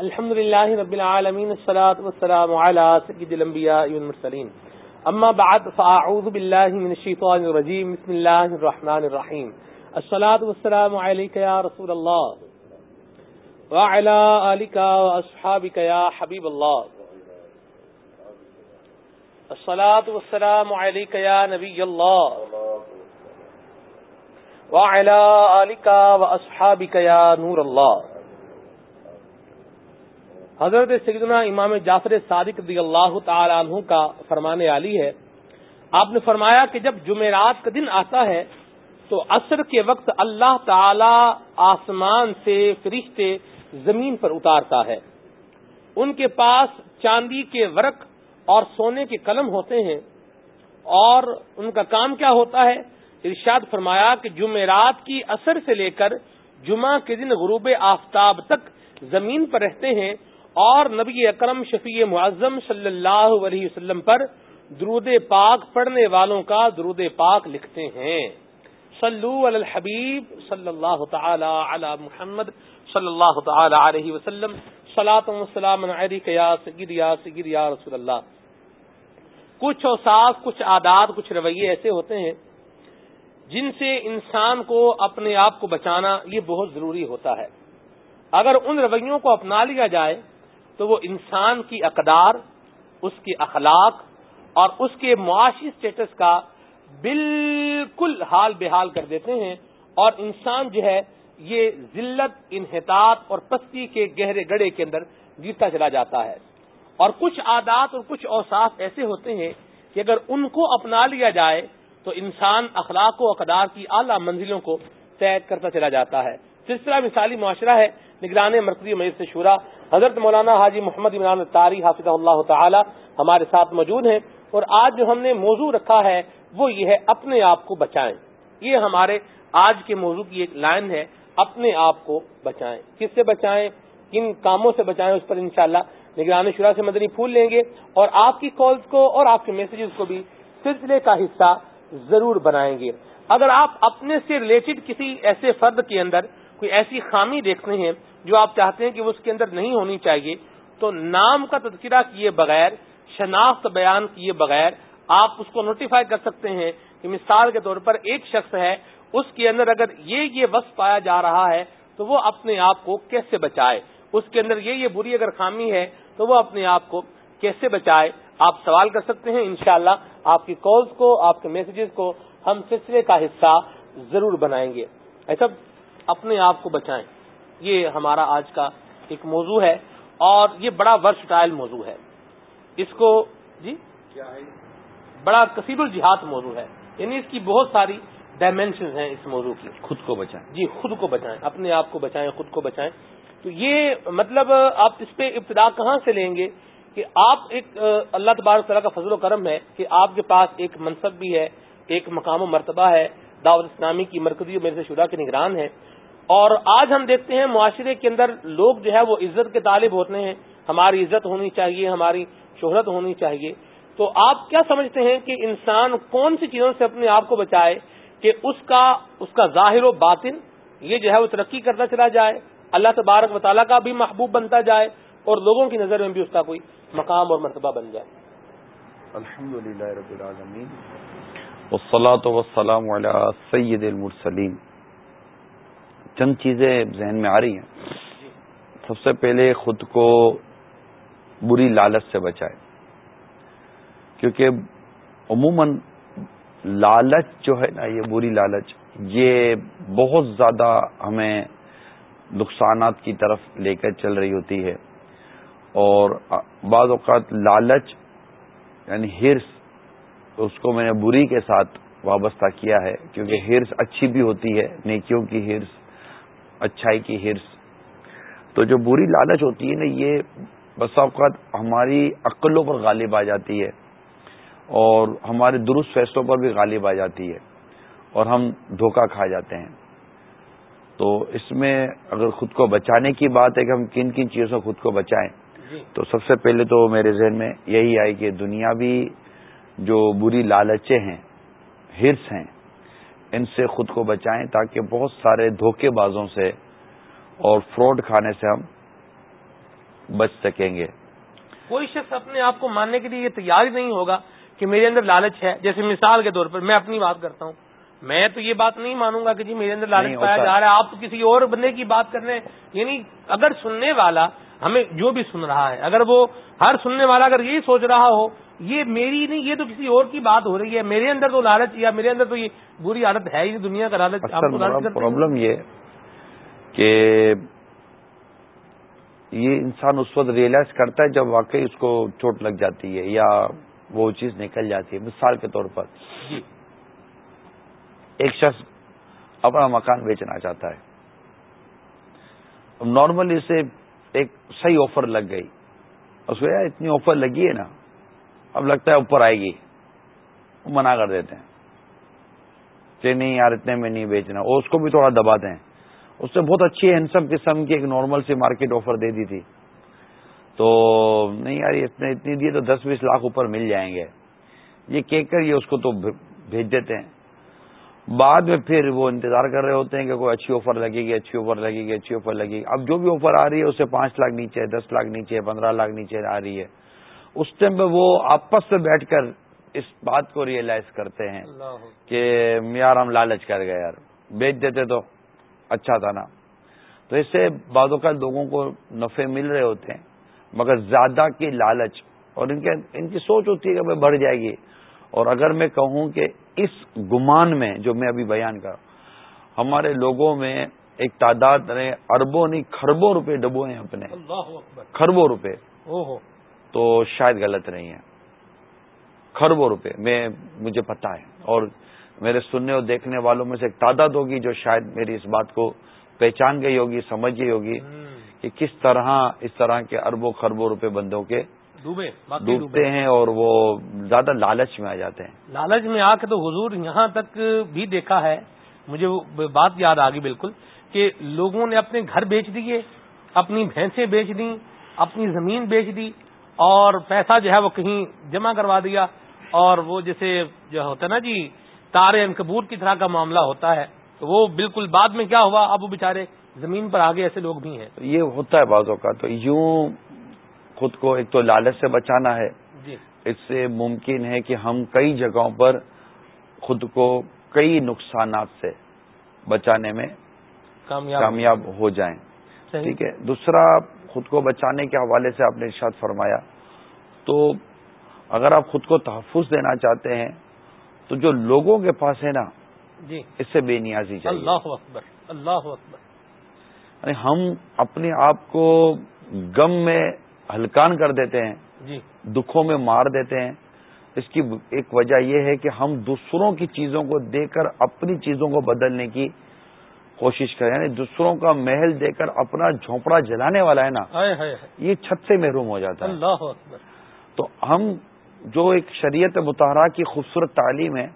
الحمد لله رب العالمين الصلاة والسلام على سيد الأنبياء والمرسلين أما بعد فأعوذ بالله من الشيطان الرجيم بسم الله الرحمن الرحيم الصلاة والسلام عليك يا رسول الله وعلى آلك وأصحابك يا حبيب الله الصلاة والسلام عليك يا نبي الله وعلى آلك وأصحابك يا نور الله حضرت سیدنا امام جعفر صادق رضی اللہ تعالی عنہ کا فرمانے علی ہے۔ آپ نے فرمایا کہ جب جمعرات کا دن آتا ہے تو عصر کے وقت اللہ تعالی آسمان سے فرشتے زمین پر اتارتا ہے۔ ان کے پاس چاندی کے ورق اور سونے کے قلم ہوتے ہیں۔ اور ان کا کام کیا ہوتا ہے؟ ارشاد فرمایا کہ جمعرات کی اثر سے لے کر جمعہ کے دن غروب آفتاب تک زمین پر رہتے ہیں۔ اور نبی اکرم شفیع معظم صلی اللہ علیہ وسلم پر درود پاک پڑھنے والوں کا درود پاک لکھتے ہیں۔ صلو علی الحبیب صلی اللہ تعالی علی محمد صلی اللہ تعالی علیہ وسلم۔ وسلام یا یا یا رسول اللہ۔ کچھ اوساف کچھ عادات کچھ رویے ایسے ہوتے ہیں جن سے انسان کو اپنے آپ کو بچانا یہ بہت ضروری ہوتا ہے۔ اگر ان رویوں کو اپنا لیا جائے تو وہ انسان کی اقدار، اس کی اخلاق اور اس کے معاشی اسٹیٹس کا بالکل حال بحال کر دیتے ہیں اور انسان جو ہے، یہ ذلت، انحطاط اور پستی کے گہرے گڑے کے اندر گرتا چلا جاتا ہے۔ اور کچھ عادات اور کچھ اوساف ایسے ہوتے ہیں کہ اگر ان کو اپنا لیا جائے تو انسان اخلاق و اقدار کی اعلی منزلوں کو طے کرتا چلا جاتا ہے۔ سلسلہ مثالی معاشرہ ہے۔ نگران مرکزی مجلس شورا، حضرت مولانا حاجی محمد عمران تاری حافظ اللہ تعالی، ہمارے ساتھ موجود ہیں اور آج جو ہم نے موضوع رکھا ہے، وہ یہ ہے اپنے آپ کو بچائیں۔ یہ ہمارے آج کے موضوع کی ایک لائن ہے، اپنے آپ کو بچائیں۔ کس سے بچائیں؟ کن کاموں سے بچائیں؟ اس پر انشاءاللہ شاء نگران شورا سے مدنی پھول لیں گے۔ اور آپ کی کالز کو اور آپ کے میسجز کو بھی سلسلے کا حصہ ضرور بنائیں گے۔ اگر آپ اپنے سے ریلیٹڈ کسی ایسے فرد کے اندر کوئی ایسی خامی دیکھتے ہیں جو آپ چاہتے ہیں کہ وہ اس کے اندر نہیں ہونی چاہیے، تو نام کا تذکرہ کیے بغیر، شناخت بیان کیے بغیر آپ اس کو نوٹیفائی کر سکتے ہیں کہ مثال کے طور پر ایک شخص ہے، اس کے اندر اگر یہ یہ وصف پایا جا رہا ہے تو وہ اپنے آپ کو کیسے بچائے؟ اس کے اندر یہ یہ بری اگر خامی ہے تو وہ اپنے آپ کو کیسے بچائے؟ آپ سوال کر سکتے ہیں، انشاءاللہ شاء آپ کی کالز کو، آپ کے میسجز کو ہم سلسلے کا حصہ ضرور بنائیں گے۔ ایسا اپنے آپ کو بچائیں۔ یہ ہمارا آج کا ایک موضوع ہے اور یہ بڑا ورسٹائل موضوع ہے۔ اس کو جی؟ کیا ہے؟ بڑا کثیر الجہاد موضوع ہے۔ یعنی اس کی بہت ساری ڈائمینشن ہیں اس موضوع کی۔ خود کو بچائیں۔ جی خود کو بچائیں۔ اپنے آپ کو بچائیں خود کو بچائیں۔ تو یہ مطلب آپ اس پہ ابتدا کہاں سے لیں گے کہ آپ ایک اللہ تبارک طرح کا فضل و کرم ہے کہ آپ کے پاس ایک منصب بھی ہے ایک مقام و مرتبہ ہے۔ دعوت اسلامی کی مرکزی میرے سے شدہ کے نگران ہے اور آج ہم دیکھتے ہیں معاشرے کے اندر لوگ جو ہے وہ عزت کے طالب ہوتے ہیں، ہماری عزت ہونی چاہیے، ہماری شہرت ہونی چاہیے۔ تو آپ کیا سمجھتے ہیں کہ انسان کون سی چیزوں سے اپنے آپ کو بچائے کہ اس کا اس کا ظاہر و باطن یہ جو ہے وہ ترقی کرتا چلا جائے، اللہ تبارک و تعالیٰ کا بھی محبوب بنتا جائے اور لوگوں کی نظر میں بھی اس کا کوئی مقام اور مرتبہ بن جائے۔ الحمد للہ رب العالمین وسلام سید المرسلیم چند چیزیں ذہن میں آ رہی ہیں۔ سب سے پہلے خود کو بری لالچ سے بچائے۔ کیونکہ عموماً لالچ جو ہے نا، یہ بری لالچ، یہ بہت زیادہ ہمیں نقصانات کی طرف لے کر چل رہی ہوتی ہے۔ اور بعض اوقات لالچ یعنی ہرس، اس کو میں نے بری کے ساتھ وابستہ کیا ہے۔ کیونکہ ہرس اچھی بھی ہوتی ہے، نیکیوں کی ہرس اچھائی کی ہرس تو جو بری لالچ ہوتی ہے نا یہ بس اوقات ہماری عقلوں پر غالب آ جاتی ہے اور ہمارے درست فیصلوں پر بھی غالب آ جاتی ہے اور ہم دھوکہ کھا جاتے ہیں تو اس میں اگر خود کو بچانے کی بات ہے کہ ہم کن کن چیزوں سے خود کو بچائیں جی۔ تو سب سے پہلے تو میرے ذہن میں یہی آئی کہ دنیاوی جو بری لالچیں ہیں ہرس ہیں ان سے خود کو بچائیں تاکہ بہت سارے دھوکے بازوں سے اور فراڈ کھانے سے ہم بچ سکیں گے۔ کوئی شخص اپنے آپ کو ماننے کے لیے یہ تیار ہی نہیں ہوگا کہ میرے اندر لالچ ہے۔ جیسے مثال کے طور پر میں اپنی بات کرتا ہوں۔ میں تو یہ بات نہیں مانوں گا کہ جی میرے اندر لالچ پایا جا رہا ہے آپ تو کسی اور بندے کی بات کر رہے ہیں۔ یعنی اگر سننے والا ہمیں جو بھی سن رہا ہے۔ اگر وہ ہر سننے والا اگر یہی سوچ رہا ہو یہ میری نہیں یہ تو کسی اور کی بات ہو رہی ہے۔ میرے اندر تو لالچ یا میرے اندر تو یہ بری عادت ہے ہی دنیا کا لالچ۔ پرابلم یہ کہ یہ انسان اس وقت ریئلائز کرتا ہے جب واقعی اس کو چوٹ لگ جاتی ہے یا وہ چیز نکل جاتی ہے۔ مثال کے طور پر جی۔ ایک شخص اپنا مکان بیچنا چاہتا ہے۔ نارملی اسے ایک صحیح آفر لگ گئی۔ اس کو یار اتنی آفر لگی ہے نا، اب لگتا ہے اوپر آئے گی۔ وہ منع کر دیتے ہیں۔ کہ نہیں یار، اتنے میں نہیں بیچنا۔ اور اس کو بھی تھوڑا دباتے ہیں۔ اس نے بہت اچھی ہینسم قسم کی ایک نارمل سی مارکیٹ آفر دے دی تھی۔ تو نہیں یار، اتنے اتنی دیے تو دس بیس لاکھ اوپر مل جائیں گے۔ یہ کہہ کر یہ اس کو تو بھیج دیتے ہیں۔ بعد میں پھر وہ انتظار کر رہے ہوتے ہیں کہ کوئی اچھی آفر لگے گی اچھی آفر لگے گی اچھی آفر لگے گی۔ اب جو بھی آفر آ رہی ہے اسے پانچ لاکھ نیچے دس لاکھ نیچے پندرہ لاکھ نیچے آ رہی ہے۔ اس ٹائم پہ وہ آپس میں بیٹھ کر اس بات کو ریئلائز کرتے ہیں کہ یار ہم لالچ کر گئے یار۔ بیچ دیتے تو اچھا تھا نا۔ تو اس سے بعض اوقات لوگوں کو نفے مل رہے ہوتے ہیں مگر زیادہ کی لالچ اور ان کے ان کی سوچ ہوتی ہے کہ بڑھ جائے گی۔ اور اگر میں کہوں کہ اس گمان میں جو میں ابھی بیان کر ہمارے لوگوں میں ایک تعداد نے اربوں نہیں خربوں روپے ڈبوئے ہیں اپنے۔ خربوں روپے۔ تو شاید غلط نہیں ہے۔ خربوں روپے میں مجھے پتا ہے۔ اور میرے سننے اور دیکھنے والوں میں سے ایک تعداد ہوگی جو شاید میری اس بات کو پہچان گئی ہوگی سمجھ گئی ہوگی کہ کس طرح اس طرح کے اربوں خربوں روپے بندوں کے ڈوبتے ہیں اور وہ زیادہ لالچ میں آ جاتے ہیں۔ لالچ میں آ کے تو حضور یہاں تک بھی دیکھا ہے۔ مجھے بات یاد آ گئی بالکل کہ لوگوں نے اپنے گھر بیچ دیے اپنی بھینسیں بیچ دی اپنی زمین بیچ دی اور پیسہ جو ہے وہ کہیں جمع کروا دیا۔ اور وہ جیسے جو ہوتا ہے نا جی تارے انکبوت کی طرح کا معاملہ ہوتا ہے۔ تو وہ بالکل بعد میں کیا ہوا؟ اب وہ بےچارے زمین پر آگے ایسے لوگ بھی ہیں۔ یہ ہوتا ہے بعضوں کا تو یوں خود کو ایک تو لالچ سے بچانا ہے۔ جی۔ اس سے ممکن ہے کہ ہم کئی جگہوں پر خود کو کئی نقصانات سے بچانے میں کامیاب ہو جائیں۔ ٹھیک ہے۔ دوسرا خود کو بچانے کے حوالے سے آپ نے ارشاد فرمایا۔ تو اگر آپ خود کو تحفظ دینا چاہتے ہیں تو جو لوگوں کے پاس ہے نا جی۔ اس سے بے نیازی چاہیے۔ اللہ اکبر اللہ اکبر۔ یعنی ہم اپنے آپ کو غم میں ہلکان کر دیتے ہیں جی۔ دکھوں میں مار دیتے ہیں۔ اس کی ایک وجہ یہ ہے کہ ہم دوسروں کی چیزوں کو دے کر اپنی چیزوں کو بدلنے کی کوشش کریں۔ یعنی دوسروں کا محل دے کر اپنا جھونپڑا جلانے والا ہے نا یہ چھت سے محروم ہو جاتا ہے۔ اللہ تو ہم جو ایک شریعت متحرہ کی خوبصورت تعلیم ہے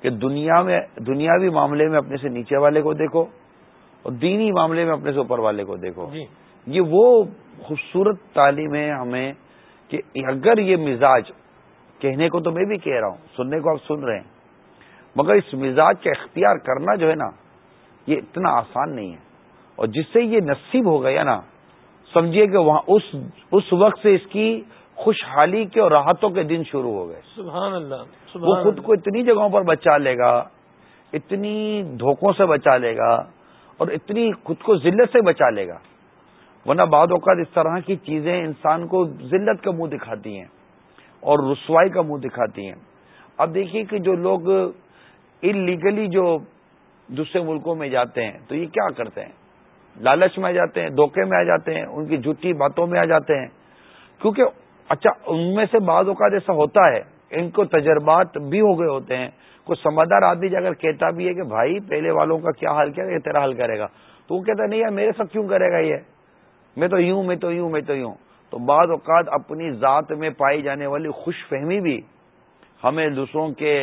کہ دنیا میں دنیاوی معاملے میں اپنے سے نیچے والے کو دیکھو اور دینی معاملے میں اپنے سے اوپر والے کو دیکھو۔ جی۔ یہ وہ خوبصورت تعلیم ہے ہمیں کہ اگر یہ مزاج کہنے کو تو میں بھی کہہ رہا ہوں سننے کو آپ سن رہے ہیں مگر اس مزاج کا اختیار کرنا جو ہے نا یہ اتنا آسان نہیں ہے۔ اور جس سے یہ نصیب ہو گیا نا سمجھیے کہ وہاں اس اس وقت سے اس کی خوشحالی کے اور راحتوں کے دن شروع ہو گئے۔ سبحان اللہ سبحان وہ خود کو اتنی جگہوں پر بچا لے گا اتنی دھوکوں سے بچا لے گا اور اتنی خود کو ذلت سے بچا لے گا۔ ورنہ بعد اوقات اس طرح کی چیزیں انسان کو ذلت کا منہ دکھاتی ہیں اور رسوائی کا منہ دکھاتی ہیں۔ اب دیکھیے کہ جو لوگ ان لیگلی جو دوسرے ملکوں میں جاتے ہیں، تو یہ کیا کرتے ہیں؟ لالچ میں آ جاتے ہیں، دھوکے میں آ جاتے ہیں، ان کی جھوٹی باتوں میں آ جاتے ہیں۔ کیونکہ اچھا ان میں سے بعض اوقات ایسا ہوتا ہے، ان کو تجربات بھی ہو گئے ہوتے ہیں۔ کوئی سمجھدار آدمی اگر کہتا بھی ہے کہ بھائی، پہلے والوں کا کیا حال کیا، یہ تیرا حل کرے گا؟ تو وہ کہتا نہیں یار، میرے ساتھ کیوں کرے گا یہ؟ میں تو یوں، میں تو یوں، میں تو یوں۔ تو بعض اوقات اپنی ذات میں پائی جانے والی خوش فہمی بھی ہمیں دوسروں کے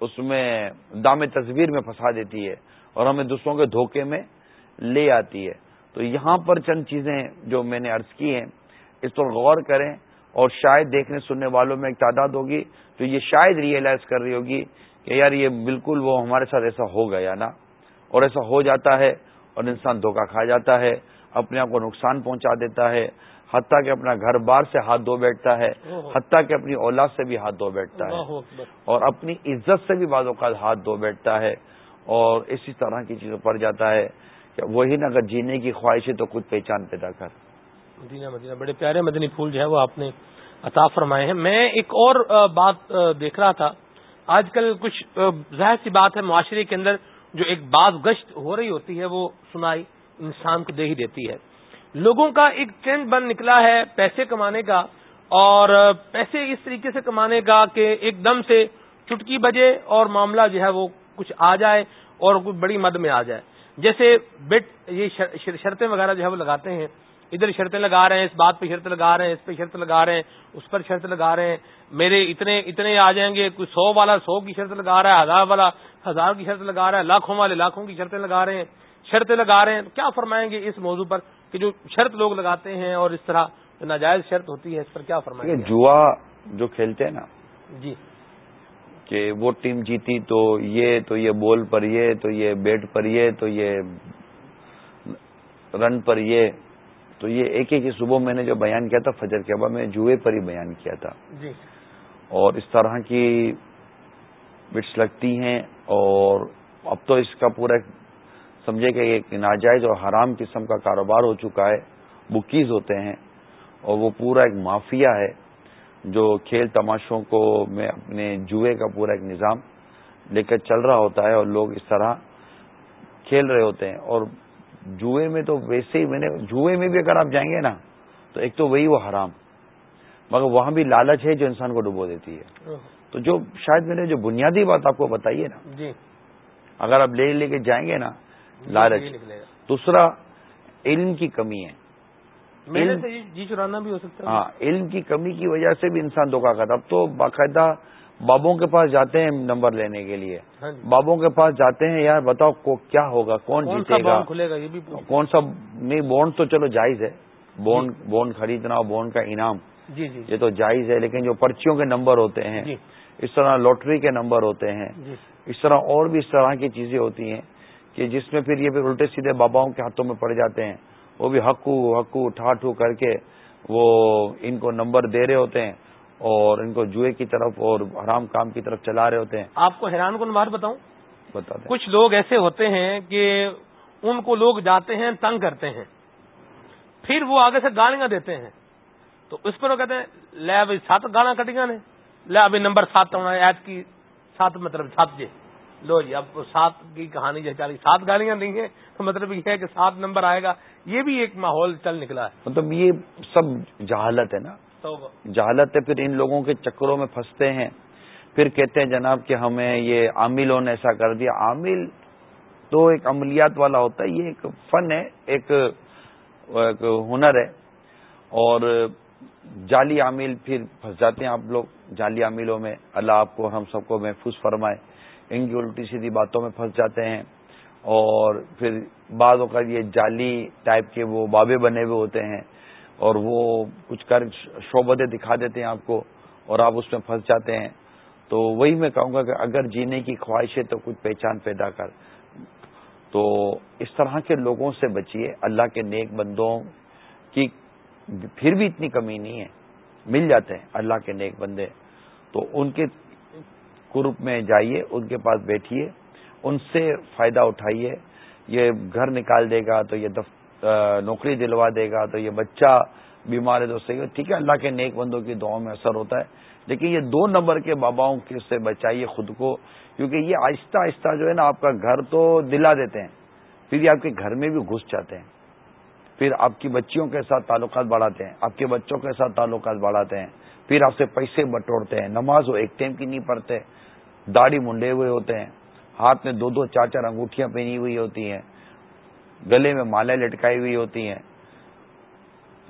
اس میں دام تصویر میں پھنسا دیتی ہے اور ہمیں دوسروں کے دھوکے میں لے آتی ہے۔ تو یہاں پر چند چیزیں جو میں نے ارض کی ہیں، اس پر غور کریں اور شاید دیکھنے سننے والوں میں ایک تعداد ہوگی تو یہ شاید ریئلائز کر رہی ہوگی کہ یار یہ بالکل وہ ہمارے ساتھ ایسا ہو گیا نا اور ایسا ہو جاتا ہے اور انسان دھوکہ کھا جاتا ہے اپنے آپ کو نقصان پہنچا دیتا ہے حتیٰ کہ اپنا گھر بار سے ہاتھ دھو بیٹھتا ہے حتیٰ کہ اپنی اولاد سے بھی ہاتھ دھو بیٹھتا ہے۔ اور اپنی عزت سے بھی بعض اوقات ہاتھ دھو بیٹھتا ہے۔ اور اسی طرح کی چیزوں پڑ جاتا ہے کہ وہی نہ اگر جینے کی خواہش ہے تو کچھ پہچان پیدا کر۔ مدینہ مدینہ۔ بڑے پیارے مدنی پھول جو ہے وہ آپ نے عطا فرمائے ہیں۔ میں ایک اور بات دیکھ رہا تھا۔ آج کل کچھ ظاہر سی بات ہے معاشرے کے اندر جو ایک بعض گشت ہو رہی ہوتی ہے، وہ سنائی انسان کو دے ہی دیتی ہے۔ لوگوں کا ایک ٹرینڈ بن نکلا ہے پیسے کمانے کا، اور پیسے اس طریقے سے کمانے کا کہ ایک دم سے چٹکی بجے اور معاملہ جو ہے وہ کچھ آ جائے اور کچھ بڑی مد میں آ جائے۔ جیسے بیٹ، یہ شرطیں وغیرہ جو ہے وہ لگاتے ہیں۔ ادھر شرطیں لگا رہے ہیں، اس بات پہ شرط لگا رہے ہیں، اس پہ شرط لگا رہے ہیں، اس پر شرط لگا رہے ہیں۔ میرے اتنے اتنے آ جائیں گے، کوئی سو والا، سو کی شرط لگا رہا ہے، ہزار والا۔ ہزار کی شرط لگا رہا ہے لاکھوں والے لاکھوں کی شرطیں لگا رہے ہیں شرطیں لگا رہے ہیں۔ کیا فرمائیں گے اس موضوع پر کہ جو شرط لوگ لگاتے ہیں اور اس طرح ناجائز شرط ہوتی ہے اس پر کیا فرمائیں گے؟ جوا جو کھیلتے ہیں نا جی۔ کہ وہ ٹیم جیتی تو یہ تو یہ بول پر یہ تو یہ بیٹ پر یہ تو یہ رن پر یہ۔ تو یہ ایک ایک صبح میں نے جو بیان کیا تھا فجر کے بعد میں جوئے پر ہی بیان کیا تھا۔ جی۔ اور اس طرح کی بٹس لگتی ہیں۔ اور اب تو اس کا پورا سمجھے کہ ایک ناجائز اور حرام قسم کا کاروبار ہو چکا ہے۔ بکیز ہوتے ہیں اور وہ پورا ایک مافیا ہے جو کھیل تماشوں کو میں اپنے جوئے کا پورا ایک نظام لے کر چل رہا ہوتا ہے اور لوگ اس طرح کھیل رہے ہوتے ہیں۔ اور جوئے میں تو ویسے ہی میں نے جوئے میں بھی اگر آپ جائیں گے نا، تو ایک تو وہی وہ حرام۔ مگر وہاں بھی لالچ ہے جو انسان کو ڈبو دیتی ہے۔ تو جو شاید میں نے جو بنیادی بات آپ کو بتائی ہے نا جی۔ اگر آپ لے لے کے جائیں گے نا لالچ۔ دوسرا علم کی کمی ہے۔ جی چرانا بھی ہو سکتا ہے۔ ہاں علم کی کمی کی وجہ سے بھی انسان دھوکا کرتا اب تو باقاعدہ بابوں کے پاس جاتے ہیں نمبر لینے کے لیے۔ ہاں جی۔ بابوں کے پاس جاتے ہیں یار بتاؤ کو کیا ہوگا کون جیتے گا؟ کون سا نہیں بونڈ تو چلو جائز ہے۔ بونڈ جی۔ بونڈ خریدنا اور بونڈ کا انعام۔ جی جی۔ یہ تو جائز ہے لیکن جو پرچیوں کے نمبر ہوتے ہیں جی۔ اس طرح لوٹری کے نمبر ہوتے ہیں۔ اس طرح اور بھی اس طرح کی چیزیں ہوتی ہیں کہ جس میں پھر یہ پھر الٹے سیدھے باباؤں کے ہاتھوں میں پڑ جاتے ہیں۔ وہ بھی حقو حقو ٹھاٹھو کر کے وہ ان کو نمبر دے رہے ہوتے ہیں اور ان کو جوئے کی طرف اور حرام کام کی طرف چلا رہے ہوتے ہیں۔ آپ کو حیران کن بات بتاؤں؟ بتا دیں۔ کچھ لوگ ایسے ہوتے ہیں کہ ان کو لوگ جاتے ہیں تنگ کرتے ہیں۔ پھر وہ آگے سے گالیاں دیتے ہیں۔ تو اس پر وہ کہتے ہیں لے ابھی سات گانا کٹی گا نے۔ لے ابھی نمبر سات ایپ کی سات مطلب سات جی۔ لو جی اب سات کی کہانی جو چالی سات گاڑیاں دیں گے۔ تو مطلب یہ ہے کہ سات نمبر آئے گا۔ یہ بھی ایک ماحول چل نکلا ہے۔ مطلب یہ سب جہالت ہے نا۔ جہالت ہے پھر ان لوگوں کے چکروں میں پھنستے ہیں۔ پھر کہتے ہیں جناب کہ ہمیں یہ عاملوں نے ایسا کر دیا۔ عامل تو ایک عملیات والا ہوتا ہے یہ ایک فن ہے ایک ہنر ہے۔ اور جعلی عامل پھر پھنس جاتے ہیں آپ لوگ۔ جعلی عاملوں میں اللہ آپ کو ہم سب کو محفوظ فرمائے۔ ان کی الٹی سیدھی باتوں میں پھنس جاتے ہیں۔ اور پھر بعض اوقات یہ جعلی ٹائپ کے وہ بابے بنے ہوئے ہوتے ہیں۔ اور وہ کچھ کر شعبتیں دکھا دیتے ہیں آپ کو اور آپ اس میں پھنس جاتے ہیں۔ تو وہی میں کہوں گا کہ اگر جینے کی خواہش ہے تو کچھ پہچان پیدا کر۔ تو اس طرح کے لوگوں سے بچیے۔ اللہ کے نیک بندوں کی پھر بھی اتنی کمی نہیں ہے، مل جاتے ہیں۔ اللہ کے نیک بندے۔ تو ان کے گروپ میں جائیے، ان کے پاس بیٹھیے، ان سے فائدہ اٹھائیے۔ یہ گھر نکال دے گا تو یہ نوکری دلوا دے گا تو یہ بچہ بیمار ہے تو صحیح ٹھیک ہے، اللہ کے نیک بندوں کی دعاؤں میں اثر ہوتا ہے۔ لیکن یہ دو نمبر کے باباؤں کے سے بچائیے خود کو، کیونکہ یہ آہستہ آہستہ جو ہے نا، آپ کا گھر تو دلا دیتے ہیں۔ پھر یہ آپ کے گھر میں بھی گھس جاتے ہیں۔ پھر آپ کی بچیوں کے ساتھ تعلقات بڑھاتے ہیں، آپ کے بچوں کے ساتھ تعلقات بڑھاتے ہیں۔ پھر آپ سے پیسے بٹوڑتے ہیں، نماز وہ ایک ٹائم کی نہیں پڑھتے، داڑھی منڈے ہوئے ہوتے ہیں۔ ہاتھ میں دو دو، چار چار انگوٹھیاں پہنی ہوئی ہوتی ہیں۔ گلے میں مالیں لٹکائی ہوئی ہوتی ہیں۔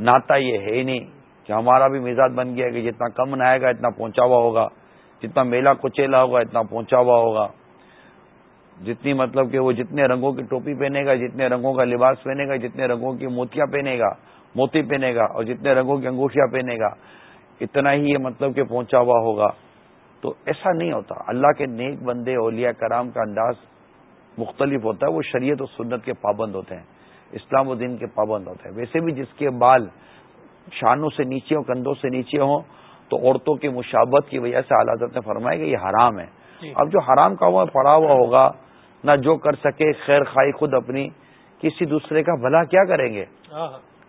ناتا یہ ہے ہی نہیں کہ ہمارا بھی مزاج بن گیا کہ جتنا کم نہ آئے گا، اتنا پہنچا ہوا ہوگا۔ جتنا میلا کچیلا ہوگا، اتنا پہنچا ہوا ہوگا۔ جتنی مطلب کہ وہ جتنے رنگوں کی ٹوپی پہنے گا جتنے رنگوں کا لباس پہنے گا جتنے رنگوں کی موتیاں پہنے گا موتی پہنے گا اور جتنے رنگوں کی انگوٹھیاں پہنے گا اتنا ہی یہ مطلب کہ پہنچا ہوا ہوگا۔ تو ایسا نہیں ہوتا۔ اللہ کے نیک بندے اولیاء کرام کا انداز مختلف ہوتا ہے وہ شریعت و سنت کے پابند ہوتے ہیں اسلام و دین کے پابند ہوتے ہیں۔ ویسے بھی جس کے بال شانوں سے نیچے ہوں کندھوں سے نیچے ہوں تو عورتوں کی مشابت کی وجہ سے حضرت نے فرمایا کہ یہ حرام ہے۔ جی۔ اب جو حرام کا ہوا پڑا ہوا ہوگا نہ جو کر سکے خیر خائی خود اپنی کسی دوسرے کا بھلا کیا کریں گے۔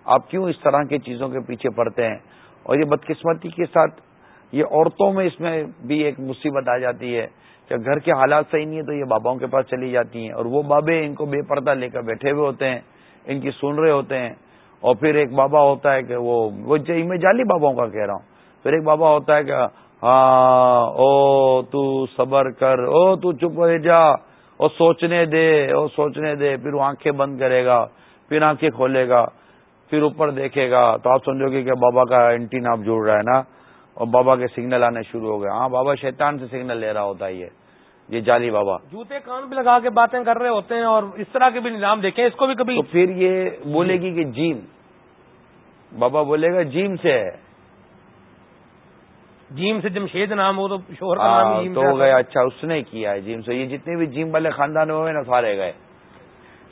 آپ کیوں اس طرح کی چیزوں کے پیچھے پڑتے ہیں؟ اور یہ بدقسمتی کے ساتھ یہ عورتوں میں اس میں بھی ایک مصیبت آ جاتی ہے کہ گھر کے حالات صحیح نہیں ہے تو یہ باباؤں کے پاس چلی جاتی ہیں اور وہ بابے ان کو بے پردہ لے کر بیٹھے ہوئے ہوتے ہیں ان کی سن رہے ہوتے ہیں اور پھر ایک بابا ہوتا ہے کہ وہ میں جالی باباؤں کا کہہ رہا ہوں۔ پھر ایک بابا ہوتا ہے کہ ہاں او تو صبر کر او تو چپ رہ جا۔ اور سوچنے دے اور سوچنے دے پھر وہ آنکھیں بند کرے گا پھر آنکھیں کھولے گا پھر اوپر دیکھے گا۔ تو آپ سمجھو گے کہ بابا کا اینٹین آپ جڑ رہا ہے نا اور بابا کے سگنل آنے شروع ہو گئے۔ ہاں بابا شیطان سے سگنل لے رہا ہوتا ہے یہ یہ جالی بابا۔ جوتے کان بھی لگا کے باتیں کر رہے ہوتے ہیں اور اس طرح کے بھی نظام دیکھیں اس کو بھی کبھی تو پھر یہ بولے گی کہ جیم۔ بابا بولے گا جیم سے ہے۔ جیم سے جمشید نام ہو تو شوہر کا نام ہاں، تو گیا اچھا اس نے کیا ہے جیم سے؟ یہ جتنے بھی جیم والے خاندان ہوئے نا سارے گئے۔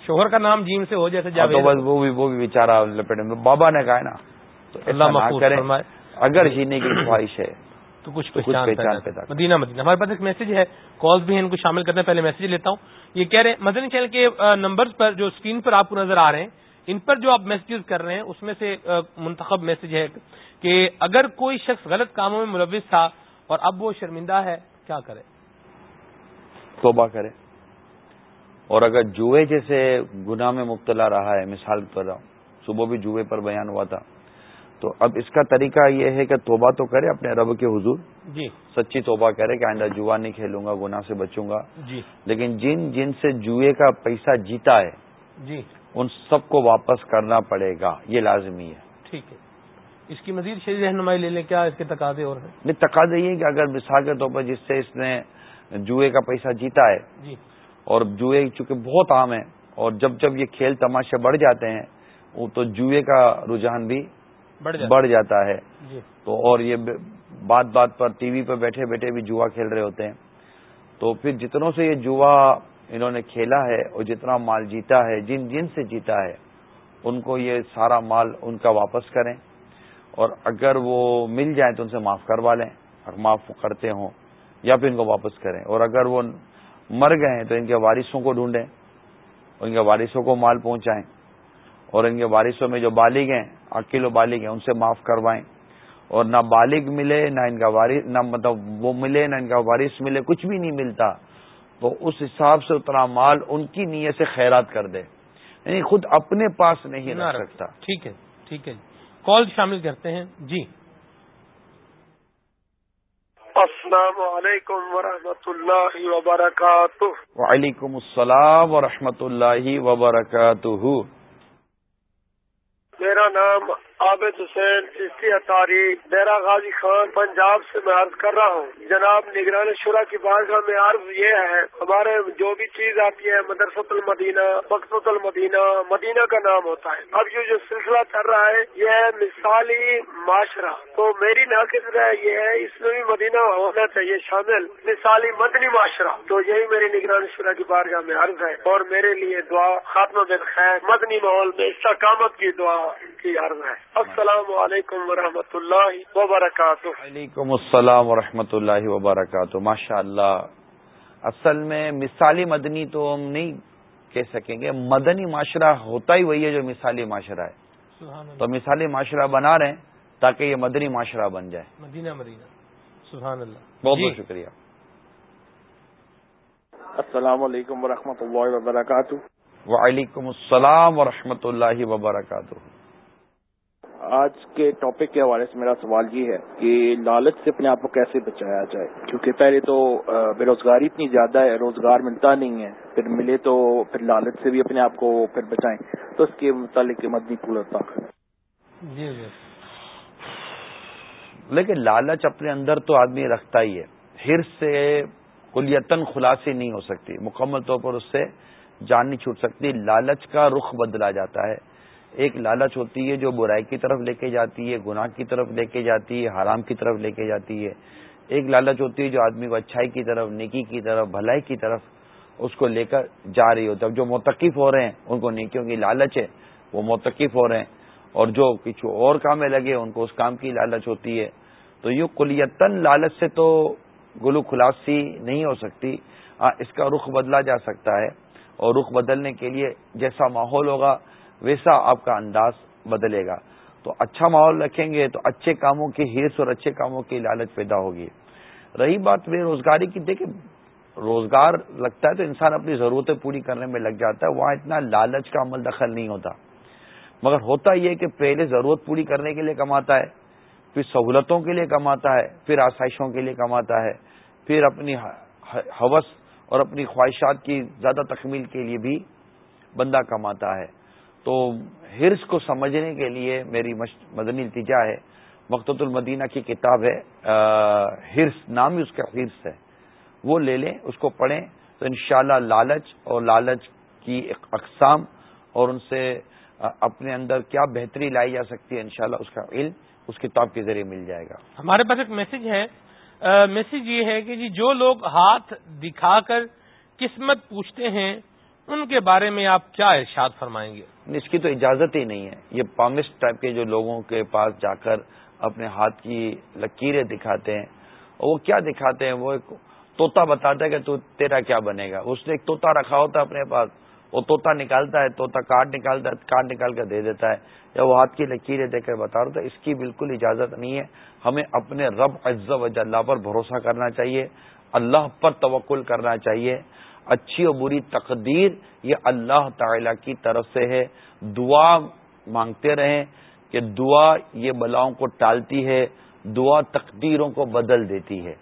شوہر کا نام جیم سے ہو جیسے تو بس وہ بھی وہ بھی بےچارا لپیٹے بابا نے کہا ہے نا تو اللہ اگر جینے کی خواہش ہے تو کچھ پہچان مدینہ مدینہ۔ ہمارے پاس ایک میسج ہے۔ کالز بھی ہیں ان کو شامل کرتے ہیں۔ پہلے میسج لیتا ہوں۔ یہ کہہ رہے ہیں مدنی چینل کے نمبرز پر جو اسکرین پر آپ کو نظر آ رہے ہیں ان پر جو آپ میسجز کر رہے ہیں اس میں سے منتخب میسج ہے کہ اگر کوئی شخص غلط کاموں میں ملوث تھا اور اب وہ شرمندہ ہے کیا کرے؟ توبہ کرے۔ اور اگر جوئے جیسے گناہ میں مبتلا رہا ہے مثال پر صبح بھی جوئے پر بیان ہوا تھا تو اب اس کا طریقہ یہ ہے کہ توبہ تو کرے اپنے رب کے حضور۔ جی۔ سچی توبہ کرے کہ آئندہ جوا نہیں کھیلوں گا گنا سے بچوں گا۔ جی۔ لیکن جن جن سے جوئے کا پیسہ جیتا ہے جی۔ ان سب کو واپس کرنا پڑے گا یہ لازمی ہے۔ ٹھیک ہے۔ اس کی مزید شہری رہنمائی لے لیں کیا اس کے تقاضے اور نہیں تقاضے یہ کہ اگر مثال کے طور پر جس سے اس نے جوئے کا پیسہ جیتا ہے جی۔ اور جوئے چونکہ بہت عام ہے اور جب جب یہ کھیل تماشے بڑھ جاتے ہیں تو جوئے کا رجحان بھی بڑھ جاتا ہے۔ جی۔ تو اور یہ بات بات پر ٹی وی پہ بیٹھے بیٹھے بھی جوا کھیل رہے ہوتے ہیں۔ تو پھر جتنوں سے یہ جوا انہوں نے کھیلا ہے اور جتنا مال جیتا ہے جن جن سے جیتا ہے ان کو یہ سارا مال ان کا واپس کریں۔ اور اگر وہ مل جائیں تو ان سے معاف کروا لیں اگر معاف کرتے ہوں یا پھر ان کو واپس کریں اور اگر وہ مر گئے ہیں تو ان کے وارثوں کو ڈھونڈیں اور ان کے وارثوں کو مال پہنچائیں اور ان کے وارثوں میں جو بالغ ہیں عقیل و بالغ ہیں ان سے معاف کروائیں اور نہ بالغ ملے نہ ان کا وارث نہ مطلب وہ ملے نہ ان کا وارث ملے کچھ بھی نہیں ملتا تو اس حساب سے اتنا مال ان کی نیت سے خیرات کر دے۔ یعنی خود اپنے پاس نہیں رہ سکتا۔ ٹھیک ہے ٹھیک ہے۔ کال شامل کرتے ہیں۔ جی۔ السلام علیکم ورحمۃ اللہ وبرکاتہ۔ وعلیکم السلام ورحمۃ اللہ وبرکاتہ۔ میرا نام عابد حسین چشتی اطاری ڈیرا غازی خان پنجاب سے میں عرض کر رہا ہوں۔ جناب، نگران شورا کی بارگاہ میں عرض یہ ہے، ہمارے جو بھی چیز آتی ہے، مدرسۃ المدینہ مقصد المدینہ، مدینہ کا نام ہوتا ہے۔ اب یہ جو سلسلہ چل رہا ہے، یہ ہے مثالی معاشرہ۔ تو میری ناقص رائے یہ ہے، اس میں بھی مدینہ ہونا چاہیے شامل، مثالی مدنی معاشرہ۔ تو یہی میری نگران شورا کی بارگاہ میں عرض ہے۔ اور میرے لیے دعا، خاتمہ بن خیر، مدنی ماحول میں استقامت کی دعا کی عرض ہے۔ السلام علیکم ورحمۃ اللہ وبرکاتہ. وعلیکم السلام ورحمۃ اللہ وبرکاتہ. ماشاء اللہ اصل میں مثالی مدنی تو ہم نہیں کہہ سکیں گے مدنی معاشرہ ہوتا ہی وہی ہے جو مثالی معاشرہ ہے۔ تو مثالی معاشرہ بنا رہے ہیں تاکہ یہ مدنی معاشرہ بن جائے۔ مدینہ مدینہ۔ سبحان اللہ۔ بہت بہت جی۔ شکریہ۔ السلام علیکم ورحمۃ اللہ وبرکاتہ۔ وعلیکم السلام ورحمۃ اللہ وبرکاتہ۔ آج کے ٹاپک کے حوالے سے میرا سوال یہ ہے کہ لالچ سے اپنے آپ کو کیسے بچایا جائے؟ کیونکہ پہلے تو بے روزگاری اتنی زیادہ ہے، روزگار ملتا نہیں ہے، پھر ملے تو پھر لالچ سے بھی اپنے آپ کو پھر بچائیں۔ تو اس کے متعلق مدنی پورا تک جی جی۔ لیکن لالچ اپنے اندر تو آدمی رکھتا ہی ہے۔ ہر سے کلیتن خلاصی نہیں ہو سکتی مکمل طور پر اس سے جان نہیں چھوٹ سکتی۔ لالچ کا رخ بدلا جاتا ہے۔ ایک لالچ ہوتی ہے جو برائی کی طرف لے کے جاتی ہے، گناہ کی طرف لے کے جاتی ہے، حرام کی طرف لے کے جاتی ہے۔ ایک لالچ ہوتی ہے جو آدمی کو اچھائی کی طرف، نیکی کی طرف، بھلائی کی طرف اس کو لے کر جا رہی ہوتی اب جو متقف ہو رہے ہیں، ان کو نیکیوں کی لالچ ہے، وہ متقف ہو رہے ہیں۔ اور جو کچھ اور کام میں لگے، ان کو اس کام کی لالچ ہوتی ہے۔ تو یوں کلیتن لالچ سے تو گلو خلاصی نہیں ہو سکتی۔ ہاں، اس کا رخ بدلا جا سکتا ہے۔ اور رخ بدلنے کے لیے جیسا ماحول ہوگا ویسا آپ کا انداز بدلے گا۔ تو اچھا ماحول رکھیں گے تو اچھے کاموں کی ہرس اور اچھے کاموں کی لالچ پیدا ہوگی۔ رہی بات بے روزگاری کی، دیکھیں، روزگار لگتا ہے تو انسان اپنی ضرورتیں پوری کرنے میں لگ جاتا ہے، وہاں اتنا لالچ کا عمل دخل نہیں ہوتا۔ مگر ہوتا یہ کہ پہلے ضرورت پوری کرنے کے لیے کماتا ہے، پھر سہولتوں کے لیے کماتا ہے، پھر آسائشوں کے لیے کماتا ہے، پھر اپنی حوث اور اپنی خواہشات کی زیادہ تکمیل کے لیے بھی بندہ کماتا ہے۔ تو ہرس کو سمجھنے کے لیے میری مدنی التجا ہے مقت المدینہ کی کتاب ہے ہرس نام ہی اس کا ہرس ہے۔ وہ لے لیں، اس کو پڑھیں تو انشاءاللہ لالچ اور لالچ کی اقسام اور ان سے اپنے اندر کیا بہتری لائی جا سکتی ہے، انشاءاللہ اس کا علم اس کتاب کے ذریعے مل جائے گا۔ ہمارے پاس ایک میسج ہے۔ میسج یہ ہے کہ جی جو لوگ ہاتھ دکھا کر قسمت پوچھتے ہیں ان کے بارے میں آپ کیا ارشاد فرمائیں گے؟ اس کی تو اجازت ہی نہیں ہے۔ یہ پامسٹ ٹائپ کے جو لوگوں کے پاس جا کر اپنے ہاتھ کی لکیریں دکھاتے ہیں، اور وہ کیا دکھاتے ہیں؟ وہ ایک توتا بتاتا ہے کہ تو تیرا کیا بنے گا۔ اس نے ایک توتا رکھا ہوتا ہے اپنے پاس، وہ توتا نکالتا ہے توتا کارڈ نکالتا ہے کارڈ نکال کر دے دیتا ہے۔ یا وہ ہاتھ کی لکیریں دے کر بتا رہا تھا اس کی بالکل اجازت نہیں ہے۔ ہمیں اپنے رب عز و پر بھروسہ کرنا چاہیے، اللہ پر توکل کرنا چاہیے۔ اچھی اور بری تقدیر یہ اللہ تعالی کی طرف سے ہے۔ دعا مانگتے رہیں کہ دعا یہ بلاؤں کو ٹالتی ہے، دعا تقدیروں کو بدل دیتی ہے۔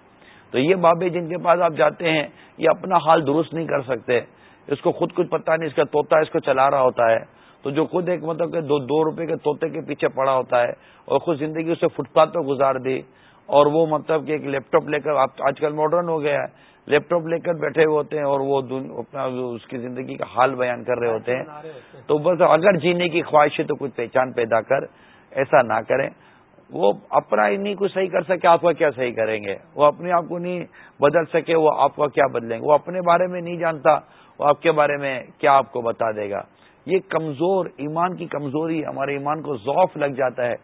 تو یہ بابے جن کے پاس آپ جاتے ہیں، یہ اپنا حال درست نہیں کر سکتے۔ اس کو خود کچھ پتا نہیں، اس کا توتا اس کو چلا رہا ہوتا ہے۔ تو جو خود ایک مطلب کہ دو دو روپے کے توتے کے پیچھے پڑا ہوتا ہے اور خود زندگی اسے فٹ پاتھ پہ گزار دی۔ اور وہ مطلب کہ ایک لیپ ٹاپ لے کر آج کل ماڈرن ہو گیا ہے۔ لیپ ٹاپ لے کر بیٹھے ہوئے ہوتے ہیں اور وہ اپنا اس کی زندگی کا حال بیان کر رہے ہوتے ہیں، تو بس اگر جینے کی خواہش ہے تو کچھ پہچان پیدا کر، ایسا نہ کریں۔ وہ اپنا ہی نہیں کچھ صحیح کر سکے، آپ کا کیا صحیح کریں گے؟ وہ اپنے آپ کو نہیں بدل سکے، وہ آپ کا کیا بدلیں گے؟ وہ اپنے بارے میں نہیں جانتا، وہ آپ کے بارے میں کیا آپ کو بتا دے گا؟ یہ کمزور، ایمان کی کمزوری ہمارے ایمان کو ذوف لگ جاتا ہے۔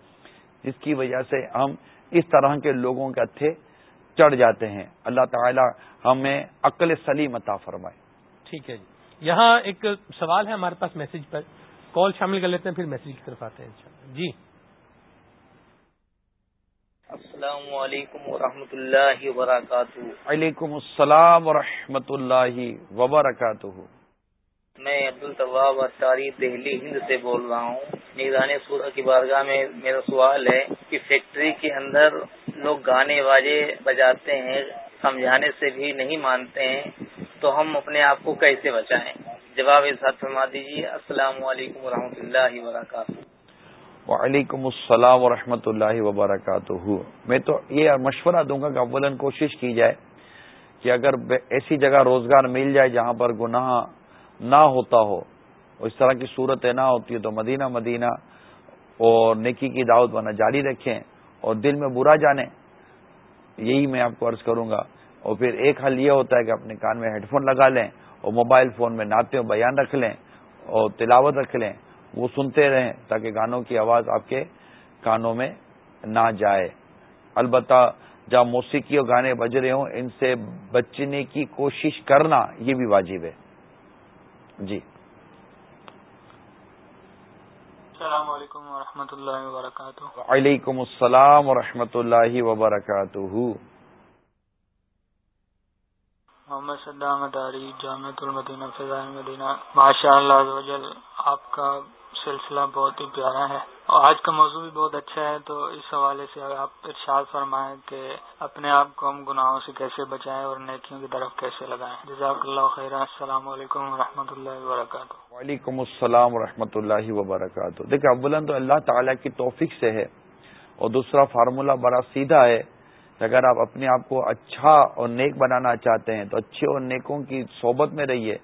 جس کی وجہ سے ہم اس طرح کے لوگوں کے اتھے چڑھ جاتے ہیں۔ اللہ تعالی ہمیں عقل سلیم عطا فرمائے۔ ٹھیک ہے جی۔ یہاں ایک سوال ہے ہمارے پاس میسج پر۔ کال شامل کر لیتے ہیں پھر میسج کی طرف آتے ہیں جی۔ السلام علیکم ورحمۃ اللہ وبرکاتہ۔ وعلیکم السلام ورحمۃ اللہ وبرکاتہ۔ میں عبد الطواب اطاری دہلی ہند سے بول رہا ہوں۔ نگرانی سورہ کی بارگاہ میں میرا سوال ہے کہ فیکٹری کے اندر لوگ گانے واجے بجاتے ہیں، سمجھانے سے بھی نہیں مانتے ہیں، تو ہم اپنے آپ کو کیسے بچائیں؟ جواب ساتھ فرما دیجیے السلام علیکم و اللہ وبرکاتہ۔ وعلیکم السلام ورحمۃ اللہ وبرکاتہ۔ میں تو یہ مشورہ دوں گا کہ اولن کوشش کی جائے کہ اگر ایسی جگہ روزگار مل جائے جہاں پر گناہ نہ ہوتا ہو اس طرح کی صورتیں نہ ہوتی ہے تو مدینہ مدینہ اور نیکی کی دعوت بنا جاری رکھیں اور دل میں برا جانیں یہی میں آپ کو عرض کروں گا۔ اور پھر ایک حل یہ ہوتا ہے کہ اپنے کان میں ہیڈ فون لگا لیں اور موبائل فون میں ناطے بیان رکھ لیں اور تلاوت رکھ لیں۔ وہ سنتے رہیں تاکہ گانوں کی آواز آپ کے کانوں میں نہ جائے۔ البتہ جہاں موسیقی اور گانے بج رہے ہوں، ان سے بچنے کی کوشش کرنا یہ بھی واجب ہے۔ جی۔ السلام علیکم و اللہ وبرکاتہ۔ وعلیکم السلام و اللہ وبرکاتہ۔ محمد صدام اداری جامعۃ المدینہ فضائل مدینہ ماشاء اللہ آپ کا سلسلہ بہت ہی پیارا ہے اور آج کا موضوع بھی بہت اچھا ہے، تو اس حوالے سے آپ ارشاد فرمائیں کہ اپنے آپ کو ہم گناہوں سے کیسے بچائیں اور نیکیوں کی طرف کیسے لگائیں۔ جزاک اللہ خیر السلام علیکم و اللہ وبرکاتہ۔ وعلیکم السلام و اللہ وبرکاتہ۔ دیکھیں اول تو اللہ تعالیٰ کی توفیق سے ہے اور دوسرا فارمولہ بڑا سیدھا ہے کہ اگر آپ اپنے آپ کو اچھا اور نیک بنانا چاہتے ہیں، تو اچھے اور نیکوں کی صحبت میں رہیے۔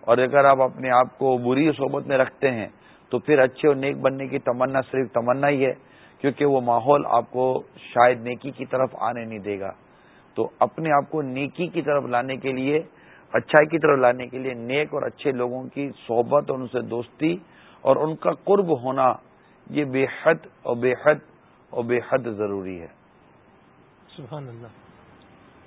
اور اگر آپ اپنے آپ کو بری صحبت میں رکھتے ہیں تو پھر اچھے اور نیک بننے کی تمنا صرف تمنا ہی ہے کیونکہ وہ ماحول آپ کو شاید نیکی کی طرف آنے نہیں دے گا۔ تو اپنے آپ کو نیکی کی طرف لانے کے لیے اچھائی کی طرف لانے کے لیے نیک اور اچھے لوگوں کی صحبت اور ان سے دوستی اور ان کا قرب ہونا یہ بے حد اور بے حد اور بے حد ضروری ہے۔ سبحان اللہ۔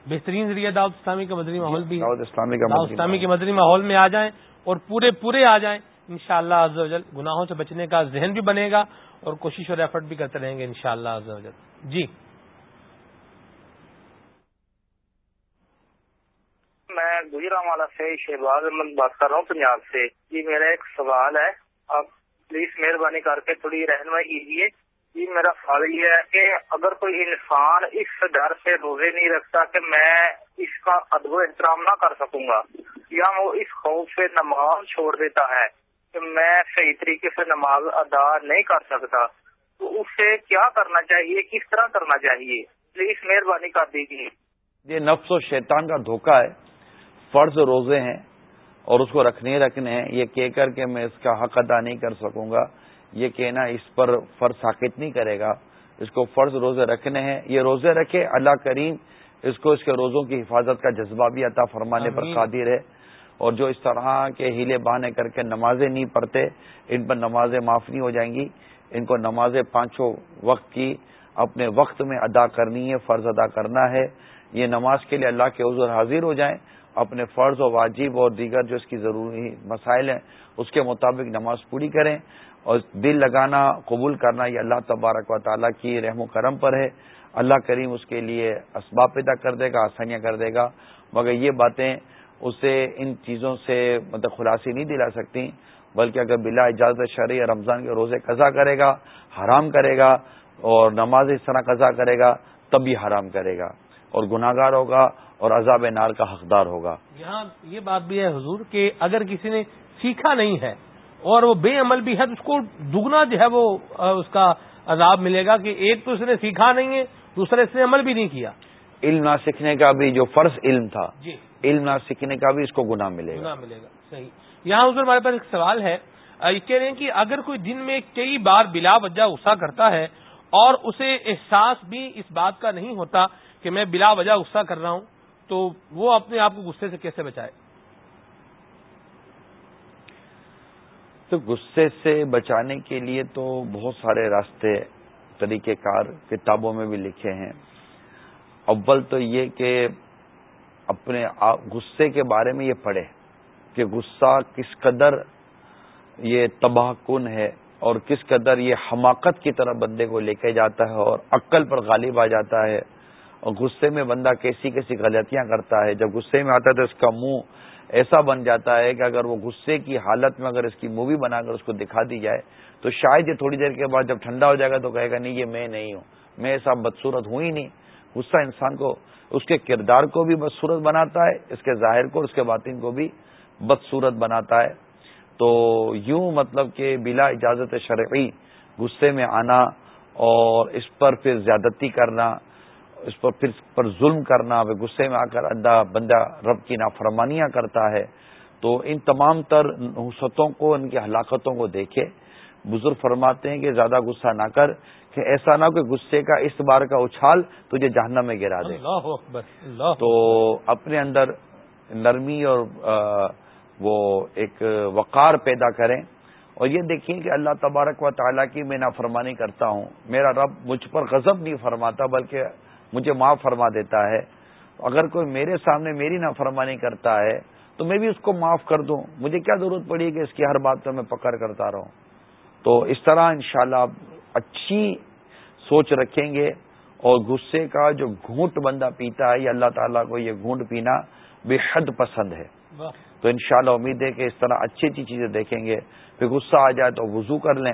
بہترین ذریعہ دعوت اسلامی کا مدری ماحول بھی دعوت اسلامی کا مدری ماحول میں آ جائیں اور پورے پورے آ جائیں۔ ان شاء اللہ گناہوں سے بچنے کا ذہن بھی بنے گا اور کوشش اور ایفرٹ بھی کرتے رہیں گے ان شاء اللہ جی۔ میں گجرا والا سے شہباز احمد بات کر رہا ہوں پنجاب سے۔ جی میرا ایک سوال ہے۔ آپ پلیز مہربانی کر کے تھوڑی رہنمائی کیجیے۔ جی میرا سوال یہ ہے کہ اگر کوئی انسان اس ڈر سے روزے نہیں رکھتا کہ میں اس کا ادب و احترام نہ کر سکوں گا، یا وہ اس خوف سے نماز چھوڑ دیتا ہے میں صحیح طریقے سے نماز ادا نہیں کر سکتا تو اس سے کیا کرنا چاہیے؟ کس طرح کرنا چاہیے؟ پلیز مہربانی کر دیجیے یہ نفس و شیطان کا دھوکہ ہے۔ فرض روزے ہیں اور اس کو رکھنے رکھنے ہیں۔ یہ کہہ کر کے میں اس کا حق ادا نہیں کر سکوں گا۔ یہ کہنا اس پر فرض ثاقت نہیں کرے گا۔ اس کو فرض روزے رکھنے ہیں۔ یہ روزے رکھے۔ اللہ کریم اس کو اس کے روزوں کی حفاظت کا جذبہ بھی عطا فرمانے پر قادر ہے۔ اور جو اس طرح کے ہیلے بہانے کر کے نمازیں نہیں پڑھتے، ان پر نمازیں معاف نہیں ہو جائیں گی۔ ان کو نمازیں پانچوں وقت کی اپنے وقت میں ادا کرنی ہے، فرض ادا کرنا ہے۔ یہ نماز کے لیے اللہ کے حضور حاضر ہو جائیں۔ اپنے فرض و واجب اور دیگر جو اس کی ضروری مسائل ہیں، اس کے مطابق نماز پوری کریں۔ اور دل لگانا، قبول کرنا یہ اللہ تبارک و تعالیٰ کی رحم و کرم پر ہے۔ اللہ کریم اس کے لیے اسباب پیدا کر دے گا، آسانیاں کر دے گا۔ مگر یہ باتیں اسے ان چیزوں سے مطلب خلاصی نہیں دلا سکتی بلکہ اگر بلا اجازت شرعی رمضان کے روزے قضا کرے گا حرام کرے گا اور نماز اس طرح قضا کرے گا تب بھی حرام کرے گا۔ اور گناہ گار ہوگا اور عذاب نار کا حقدار ہوگا۔ یہاں یہ بات بھی ہے حضور کہ اگر کسی نے سیکھا نہیں ہے اور وہ بے عمل بھی ہے تو اس کو دگنا جو ہے وہ اس کا عذاب ملے گا کہ ایک تو اس نے سیکھا نہیں ہے دوسرے اس نے عمل بھی نہیں کیا۔ علم نہ سیکھنے کا بھی جو فرض علم تھا جی۔ علم نہ سیکھنے کا بھی اس کو گناہ ملے گا۔ ملے گا۔ صحیح۔ یہاں حضور ہمارے پاس ایک سوال ہے۔ یہ کہہ رہے ہیں کہ اگر کوئی دن میں کئی بار بلا وجہ غصہ کرتا ہے اور اسے احساس بھی اس بات کا نہیں ہوتا کہ میں بلا وجہ غصہ کر رہا ہوں تو وہ اپنے آپ کو غصے سے کیسے بچائے؟ تو غصے سے بچانے کے لیے تو بہت سارے راستے طریقہ کار کتابوں میں بھی لکھے ہیں۔ اول تو یہ کہ اپنے غصے کے بارے میں یہ پڑھے کہ غصہ کس قدر یہ تباہ کن ہے اور کس قدر یہ حماقت کی طرح بندے کو لے کے جاتا ہے اور عقل پر غالب آ جاتا ہے اور غصے میں بندہ کیسی کیسی غلطیاں کرتا ہے جب غصے میں آتا ہے تو اس کا منہ ایسا بن جاتا ہے کہ اگر وہ غصے کی حالت میں اگر اس کی مووی بنا کر اس کو دکھا دی جائے تو شاید یہ تھوڑی دیر کے بعد جب ٹھنڈا ہو جائے گا تو کہے گا نہیں، یہ میں نہیں ہوں، میں ایسا بدسورت ہوں ہی نہیں۔ غصہ انسان کو، اس کے کردار کو بھی بدسورت بناتا ہے، اس کے ظاہر کو، اس کے باطن کو بھی بدسورت بناتا ہے۔ تو یوں مطلب کہ بلا اجازت شرعی غصے میں آنا اور اس پر پھر زیادتی کرنا، اس پر پھر اس پر ظلم کرنا، وہ غصے میں آ کر ادا بندہ رب کی نافرمانیاں کرتا ہے، تو ان تمام تر نحستوں کو، ان کی ہلاکتوں کو دیکھے۔ بزرگ فرماتے ہیں کہ زیادہ غصہ نہ کر کہ ایسا نہ کہ غصے کا اس بار کا اچھال تجھے جہنم میں گرا دے۔ اللہ اللہ اللہ تو اپنے اندر نرمی اور وہ ایک وقار پیدا کریں۔ اور یہ دیکھیں کہ اللہ تبارک و تعالیٰ کی میں نافرمانی کرتا ہوں۔ میرا رب مجھ پر غضب نہیں فرماتا بلکہ مجھے معاف فرما دیتا ہے۔ اگر کوئی میرے سامنے میری نافرمانی کرتا ہے تو میں بھی اس کو معاف کر دوں۔ مجھے کیا ضرورت پڑی کہ اس کی ہر بات پہ میں پکڑ کرتا رہوں؟ تو اس طرح انشاءاللہ شاء اچھی سوچ رکھیں گے اور غصے کا جو گھونٹ بندہ پیتا ہے یا اللہ تعالیٰ کو یہ گھونٹ پینا بے حد پسند ہے۔ تو انشاءاللہ امید ہے کہ اس طرح اچھی اچھی چیزیں دیکھیں گے۔ پھر غصہ آ جائے تو وضو کر لیں۔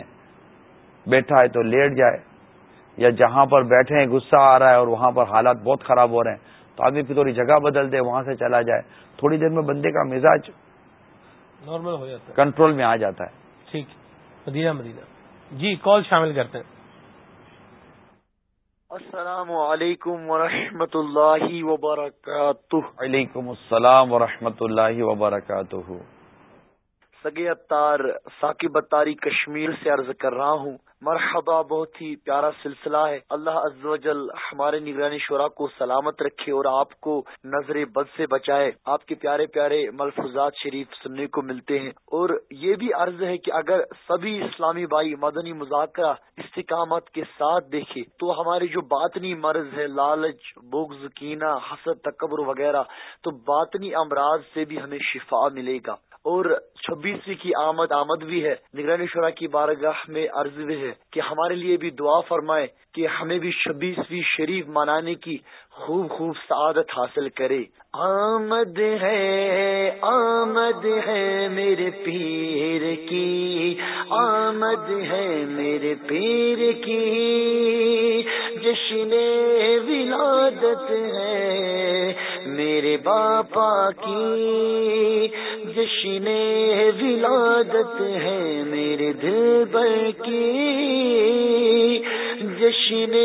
بیٹھا ہے تو لیٹ جائے۔ یا جہاں پر بیٹھے ہیں غصہ آ رہا ہے اور وہاں پر حالات بہت خراب ہو رہے ہیں۔ تو آدمی پھر تھوڑی جگہ بدل دے وہاں سے چلا جائے۔ تھوڑی دیر میں بندے کا مزاج نارمل ہو جاتا ہے۔ کنٹرول میں آ جاتا ہے۔ ٹھیک۔ مدینہ مدینہ۔ جی کال شامل کرتے ہیں۔ السلام علیکم ورحمۃ اللہ وبرکاتہ۔ وعلیکم السلام ورحمۃ اللہ وبرکاتہ۔ سگے اتار ثاقب اتاری کشمیر سے عرض کر رہا ہوں۔ مرحبا، بہت ہی پیارا سلسلہ ہے۔ اللہ عز و جل ہمارے نگرانی شعرا کو سلامت رکھے اور آپ کو نظر بد سے بچائے۔ آپ کے پیارے پیارے ملفوظات شریف سننے کو ملتے ہیں۔ اور یہ بھی عرض ہے کہ اگر سبھی اسلامی بھائی مدنی مذاکرہ استقامت کے ساتھ دیکھے، تو ہماری جو باطنی مرض ہے، لالچ، بغض، کینہ، حسد، تکبر وغیرہ، تو باطنی امراض سے بھی ہمیں شفا ملے گا۔ اور چھبیسویں کی آمد آمد بھی ہے۔ نگرانی شرح کی بارگاہ میں عرض بھی ہے کہ ہمارے لیے بھی دعا فرمائے کہ ہمیں بھی چھبیسویں شریف منانے کی خوب خوب سعادت حاصل کرے۔ آمد ہے آمد ہے میرے پیر کی، آمد ہے میرے پیر کی۔ جشن ولادت ہے میرے باپا کی جشن ولادت ہے میرے دل بر کی جشن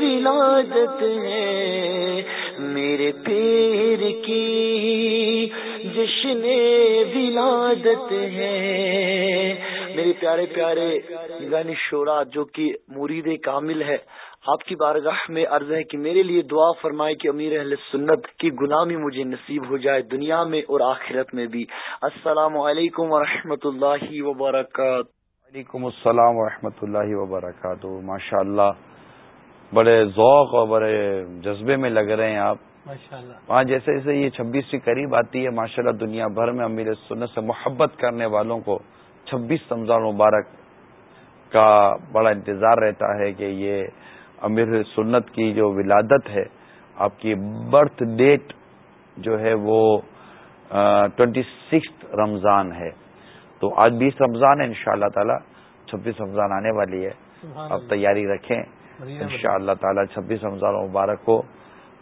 ولادت ہے میرے پیر کی جشن ولادت ہے میرے پیارے پیارے گانی شورا جو کہ مرید کامل ہے آپ کی بارگاہ میں عرض ہے کہ میرے لیے دعا فرمائے کہ امیر اہل سنت کی غلامی مجھے نصیب ہو جائے دنیا میں اور آخرت میں بھی۔ السلام علیکم و اللہ وبرکاتہ۔ وعلیکم السلام و اللہ وبرکاتہ۔ ماشاء اللہ بڑے ذوق اور بڑے جذبے میں لگ رہے ہیں آپ۔ وہاں جیسے جیسے یہ چھبیسویں قریب آتی ہے ماشاء اللہ دنیا بھر میں امیر سنت سے محبت کرنے والوں کو چھبیس رمضان مبارک کا بڑا انتظار رہتا ہے کہ یہ امیر سنت کی جو ولادت ہے آپ کی برتھ ڈیٹ جو ہے وہ ٹوینٹی سکس رمضان ہے۔ تو آج بیس رمضان ہے ان شاء اللہ تعالی چھبیس رمضان آنے والی ہے۔ اب تیاری رکھیں۔ ان شاء اللہ تعالیٰ چھبیس رمضان مبارک کو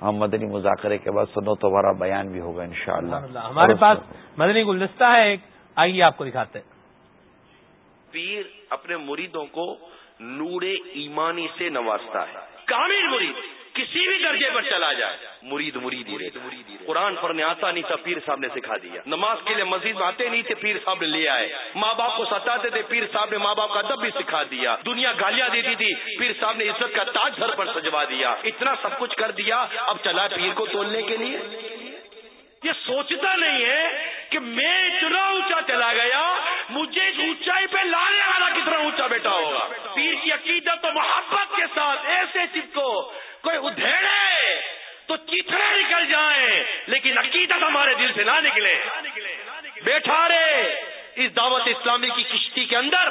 ہم مدنی مذاکرے کے بعد سنو تو ہمارا بیان بھی ہوگا ان شاء اللہ۔ ہمارے پاس مدنی گلدستہ ہے آئیے آپ کو دکھاتے پیر اپنے مریدوں کو نور ایمانی سے نوازتا ہے۔ کامل مرید، کسی بھی درجے پر چلا جائے۔ مرید مرید ہی قرآن پڑھنے آتا نہیں تھا پیر صاحب نے سکھا دیا۔ نماز کے لیے مسجد میں آتے نہیں تھے، پیر صاحب نے لے آئے۔ ماں باپ کو ستاتے تھے، پیر صاحب نے ماں باپ کا ادب بھی سکھا دیا۔ دنیا گالیاں دیتی تھی، پیر صاحب نے عزت کا تاج گھر پر سجوا دیا۔ اتنا سب کچھ کر دیا، اب چلا پیر کو تولنے کے لیے۔ یہ سوچتا نہیں ہے کہ میں اتنا اونچا چلا گیا، مجھے اس اونچائی پہ لانے والا کتنا اونچا بیٹا ہوگا؟ پیر کی عقیدت تو محبت کے ساتھ ایسے چپ کو کوئی ادھیڑے تو چیتڑے نکل جائیں، لیکن عقیدت ہمارے دل سے نہ نکلے۔ بیٹھا رہے، اس دعوت اسلامی کی کشتی کے اندر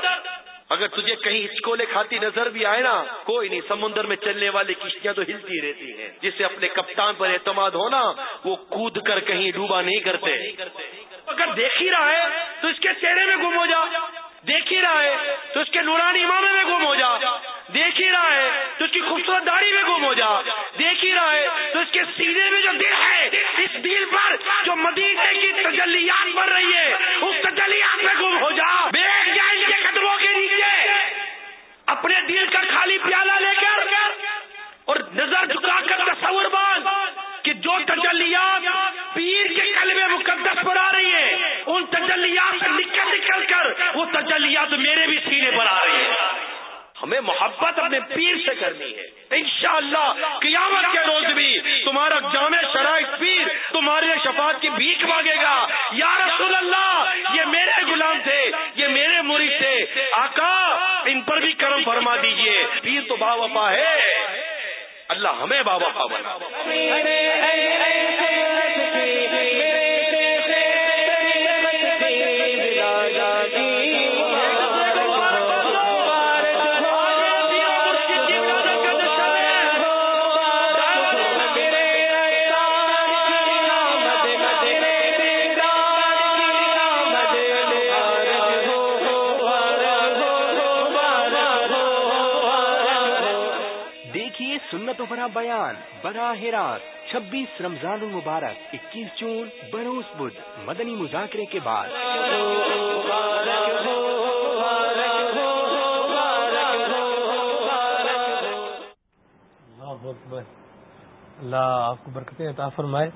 اگر تجھے کہیں ہچکولے کھاتی نظر بھی آئے نا، کوئی نہیں، سمندر میں چلنے والی کشتیاں تو ہلتی رہتی ہیں۔ جسے اپنے کپتان پر اعتماد ہونا وہ کود کر کہیں ڈوبا نہیں کرتے۔ اگر دیکھ ہی رہا ہے، تو اس کے چہرے میں گم ہو جا۔ دیکھ ہی رہا ہے، تو اس کے نورانی امامے میں گم ہو جا۔ دیکھ ہی رہا ہے، تو اس کی خوبصورت داڑھی میں گم ہو جا۔ دیکھ ہی رہا ہے، تو اس کے سینے میں جو دل ہے، اس دل پر جو مدینے کی تجلیات بڑھ رہی ہے، اس تجلیات میں گم پیر سے کرنی ہے۔ انشاءاللہ قیامت کے روز بھی تمہارا جامع شرائط پیر تمہارے شفاعت کی بھیک مانگے گا۔ یا رسول اللہ، یہ میرے غلام تھے، یہ میرے مرید تھے۔ آقا، ان پر بھی کرم فرما دیجیے۔ پیر تو با وفا ہے۔ اللہ ہمیں با وفا بنا براہ راست چھبیس رمضان المبارک اکیس جون بروس بدھ مدنی مذاکرے کے بعد۔ اللہ آپ کو برکتیں عطا فرمائے۔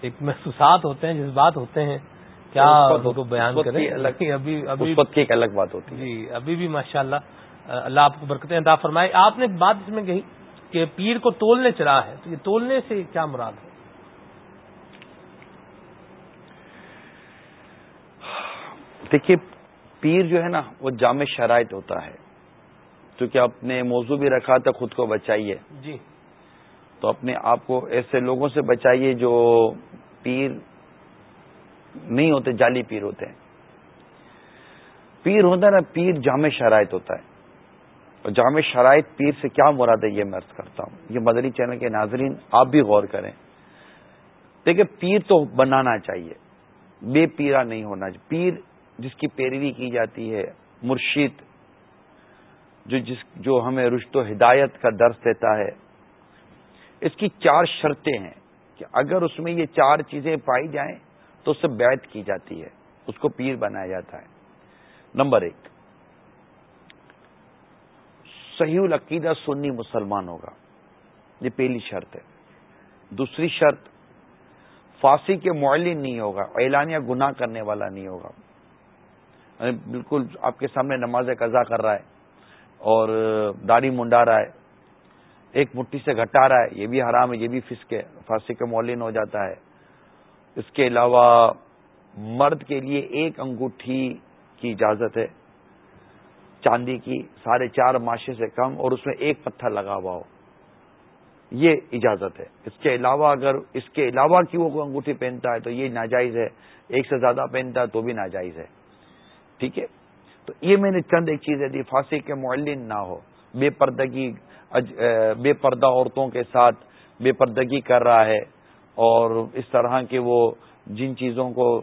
ایک محسوسات ہوتے ہیں جذبات ہوتے ہیں۔ کیا بیان کریں؟ ابھی ابھی کی ایک الگ بات ہوتی ہے۔ جی ابھی بھی ماشاء اللہ اللہ آپ کو برکتیں عطا فرمائے۔ آپ نے ایک بات اس میں کہی کہ پیر کو تولنے چلا ہے تو یہ تولنے سے کیا مراد ہے؟ دیکھیے پیر جو ہے نا وہ جامع شرائط ہوتا ہے۔ کیونکہ آپ نے موضوع بھی رکھا تھا خود کو بچائیے۔ جی۔ تو اپنے آپ کو ایسے لوگوں سے بچائیے جو پیر نہیں ہوتے جعلی پیر ہوتے ہیں۔ پیر ہوتا ہے نا پیر جامع شرائط ہوتا ہے۔ جامع شرائط پیر سے کیا مراد ہے یہ میں ارض کرتا ہوں؟ یہ مدری چینل کے ناظرین، آپ بھی غور کریں۔ دیکھیں، پیر تو بنانا چاہیے۔ بے پیرا نہیں ہونا چاہیے۔ پیر جس کی پیروی کی جاتی ہے مرشید جو جس، جو ہمیں رشت و ہدایت کا درس دیتا ہے۔ اس کی چار شرطیں ہیں کہ اگر اس میں یہ چار چیزیں پائی جائیں، تو اس سے بیعت کی جاتی ہے۔ اس کو پیر بنایا جاتا ہے۔ نمبر ایک صحیح العقیدہ سنی مسلمان ہوگا۔ یہ پہلی شرط ہے۔ دوسری شرط فاسی کے معلن نہیں ہوگا، اعلانیہ گناہ کرنے والا نہیں ہوگا۔ یعنی بالکل آپ کے سامنے نماز قضا کر رہا ہے اور داڑھی منڈا رہا ہے، ایک مٹھی سے گھٹا رہا ہے، یہ بھی حرام ہے، یہ بھی فسک ہے فاسی کے مولین ہو جاتا ہے۔ اس کے علاوہ مرد کے لیے ایک انگوٹھی کی اجازت ہے۔ چاندی کی ساڑھے چار ماشے سے کم اور اس میں ایک پتھر لگا ہوا ہو۔ یہ اجازت ہے۔ اس کے علاوہ اگر اس کے علاوہ کی وہ انگوٹھی پہنتا ہے تو یہ ناجائز ہے۔ ایک سے زیادہ پہنتا ہے تو بھی ناجائز ہے۔ ٹھیک ہے؟ تو یہ میں نے چند ایک چیزیں دی۔ پھانسی کے معلن نہ ہو۔ بے پردگی بے پردہ عورتوں کے ساتھ بے پردگی کر رہا ہے اور اس طرح کے وہ جن چیزوں کو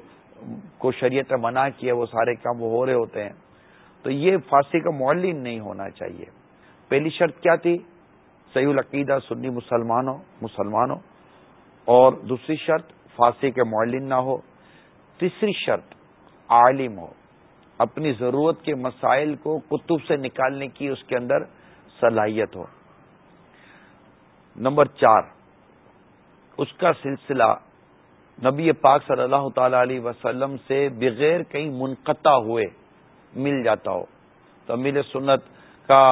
کو شریعت منع کیا، وہ سارے کام وہ ہو رہے ہوتے ہیں۔ تو یہ فارسی کا معلن نہیں ہونا چاہیے۔ پہلی شرط کیا تھی؟ صحیح العقیدہ، سنی مسلمانوں مسلمانوں۔ اور دوسری شرط، فارسی کے معلن نہ ہو۔ تیسری شرط، عالم ہو۔ اپنی ضرورت کے مسائل کو کتب سے نکالنے کی اس کے اندر صلاحیت ہو۔ نمبر چار، اس کا سلسلہ نبی پاک صلی اللہ تعالی علیہ وسلم سے بغیر کہیں منقطع ہوئے۔ مل جاتا ہو۔ تو امیر سنت کا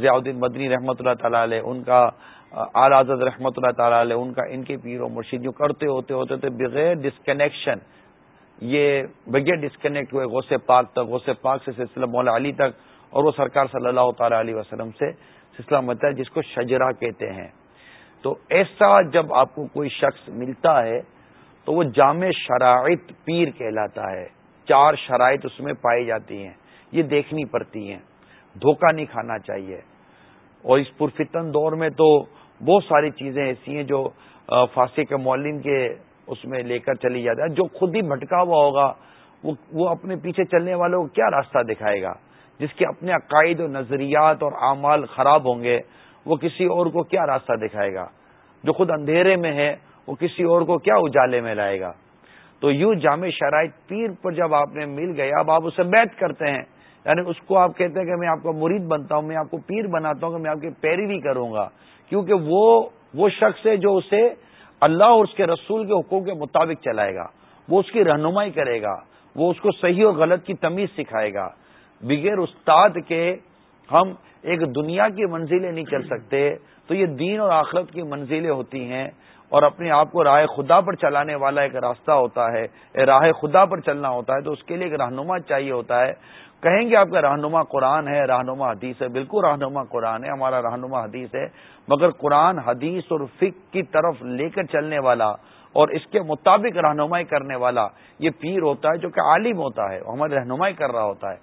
ضیاء الدین مدنی رحمۃ اللہ تعالی علیہ، ان کا آل آزاد رحمۃ اللہ تعالی علیہ، ان کا، ان کے پیر و مرشید جو کرتے ہوتے ہوتے تھے، بغیر ڈسکنیکشن یہ بغیر ڈسکنیکٹ ہوئے غوث پاک تک، غوث پاک سے سلسلہ مولا علی تک، اور وہ سرکار صلی اللہ تعالی علیہ وسلم سے سلسلہ مت ہے، جس کو شجرا کہتے ہیں۔ تو ایسا جب آپ کو کوئی شخص ملتا ہے، تو وہ جامع شرائط پیر کہلاتا ہے۔ چار شرائط اس میں پائی جاتی ہیں۔ یہ دیکھنی پڑتی ہیں۔ دھوکہ نہیں کھانا چاہیے۔ اور اس پرفتن دور میں تو بہت ساری چیزیں ایسی ہیں جو فارسی کے مولین کے اس میں لے کر چلی جاتی ہے جو خود ہی بھٹکا ہوا ہوگا وہ اپنے پیچھے چلنے والوں کو کیا راستہ دکھائے گا؟ جس کے اپنے عقائد و نظریات اور اعمال خراب ہوں گے، وہ کسی اور کو کیا راستہ دکھائے گا؟ جو خود اندھیرے میں ہے، وہ کسی اور کو کیا اجالے میں لائے گا؟ تو یوں جامع شرائط پیر پر جب آپ نے مل گئے، اب آپ اسے بیت کرتے ہیں۔ یعنی اس کو آپ کہتے ہیں کہ میں آپ کا مرید بنتا ہوں، میں آپ کو پیر بناتا ہوں، کہ میں آپ کی پیروی کروں گا۔ کیونکہ وہ وہ شخص ہے جو اسے اللہ اور اس کے رسول کے حقوق کے مطابق چلائے گا۔ وہ اس کی رہنمائی کرے گا۔ وہ اس کو صحیح اور غلط کی تمیز سکھائے گا۔ بغیر استاد کے ہم ایک دنیا کی منزلیں نہیں چل سکتے۔ تو یہ دین اور آخرت کی منزلیں ہوتی ہیں۔ اور اپنے آپ کو راہ خدا پر چلانے والا ایک راستہ ہوتا ہے راہ خدا پر چلنا ہوتا ہے، تو اس کے لیے ایک رہنما چاہیے ہوتا ہے۔ کہیں گے آپ کا رہنما قرآن ہے، رہنما حدیث ہے، بالکل رہنما قرآن ہے، ہمارا رہنما حدیث ہے۔ مگر قرآن حدیث اور فک کی طرف لے کر چلنے والا اور اس کے مطابق رہنمائی کرنے والا، یہ پیر ہوتا ہے جو کہ عالم ہوتا ہے ہماری رہنمائی کر رہا ہوتا ہے۔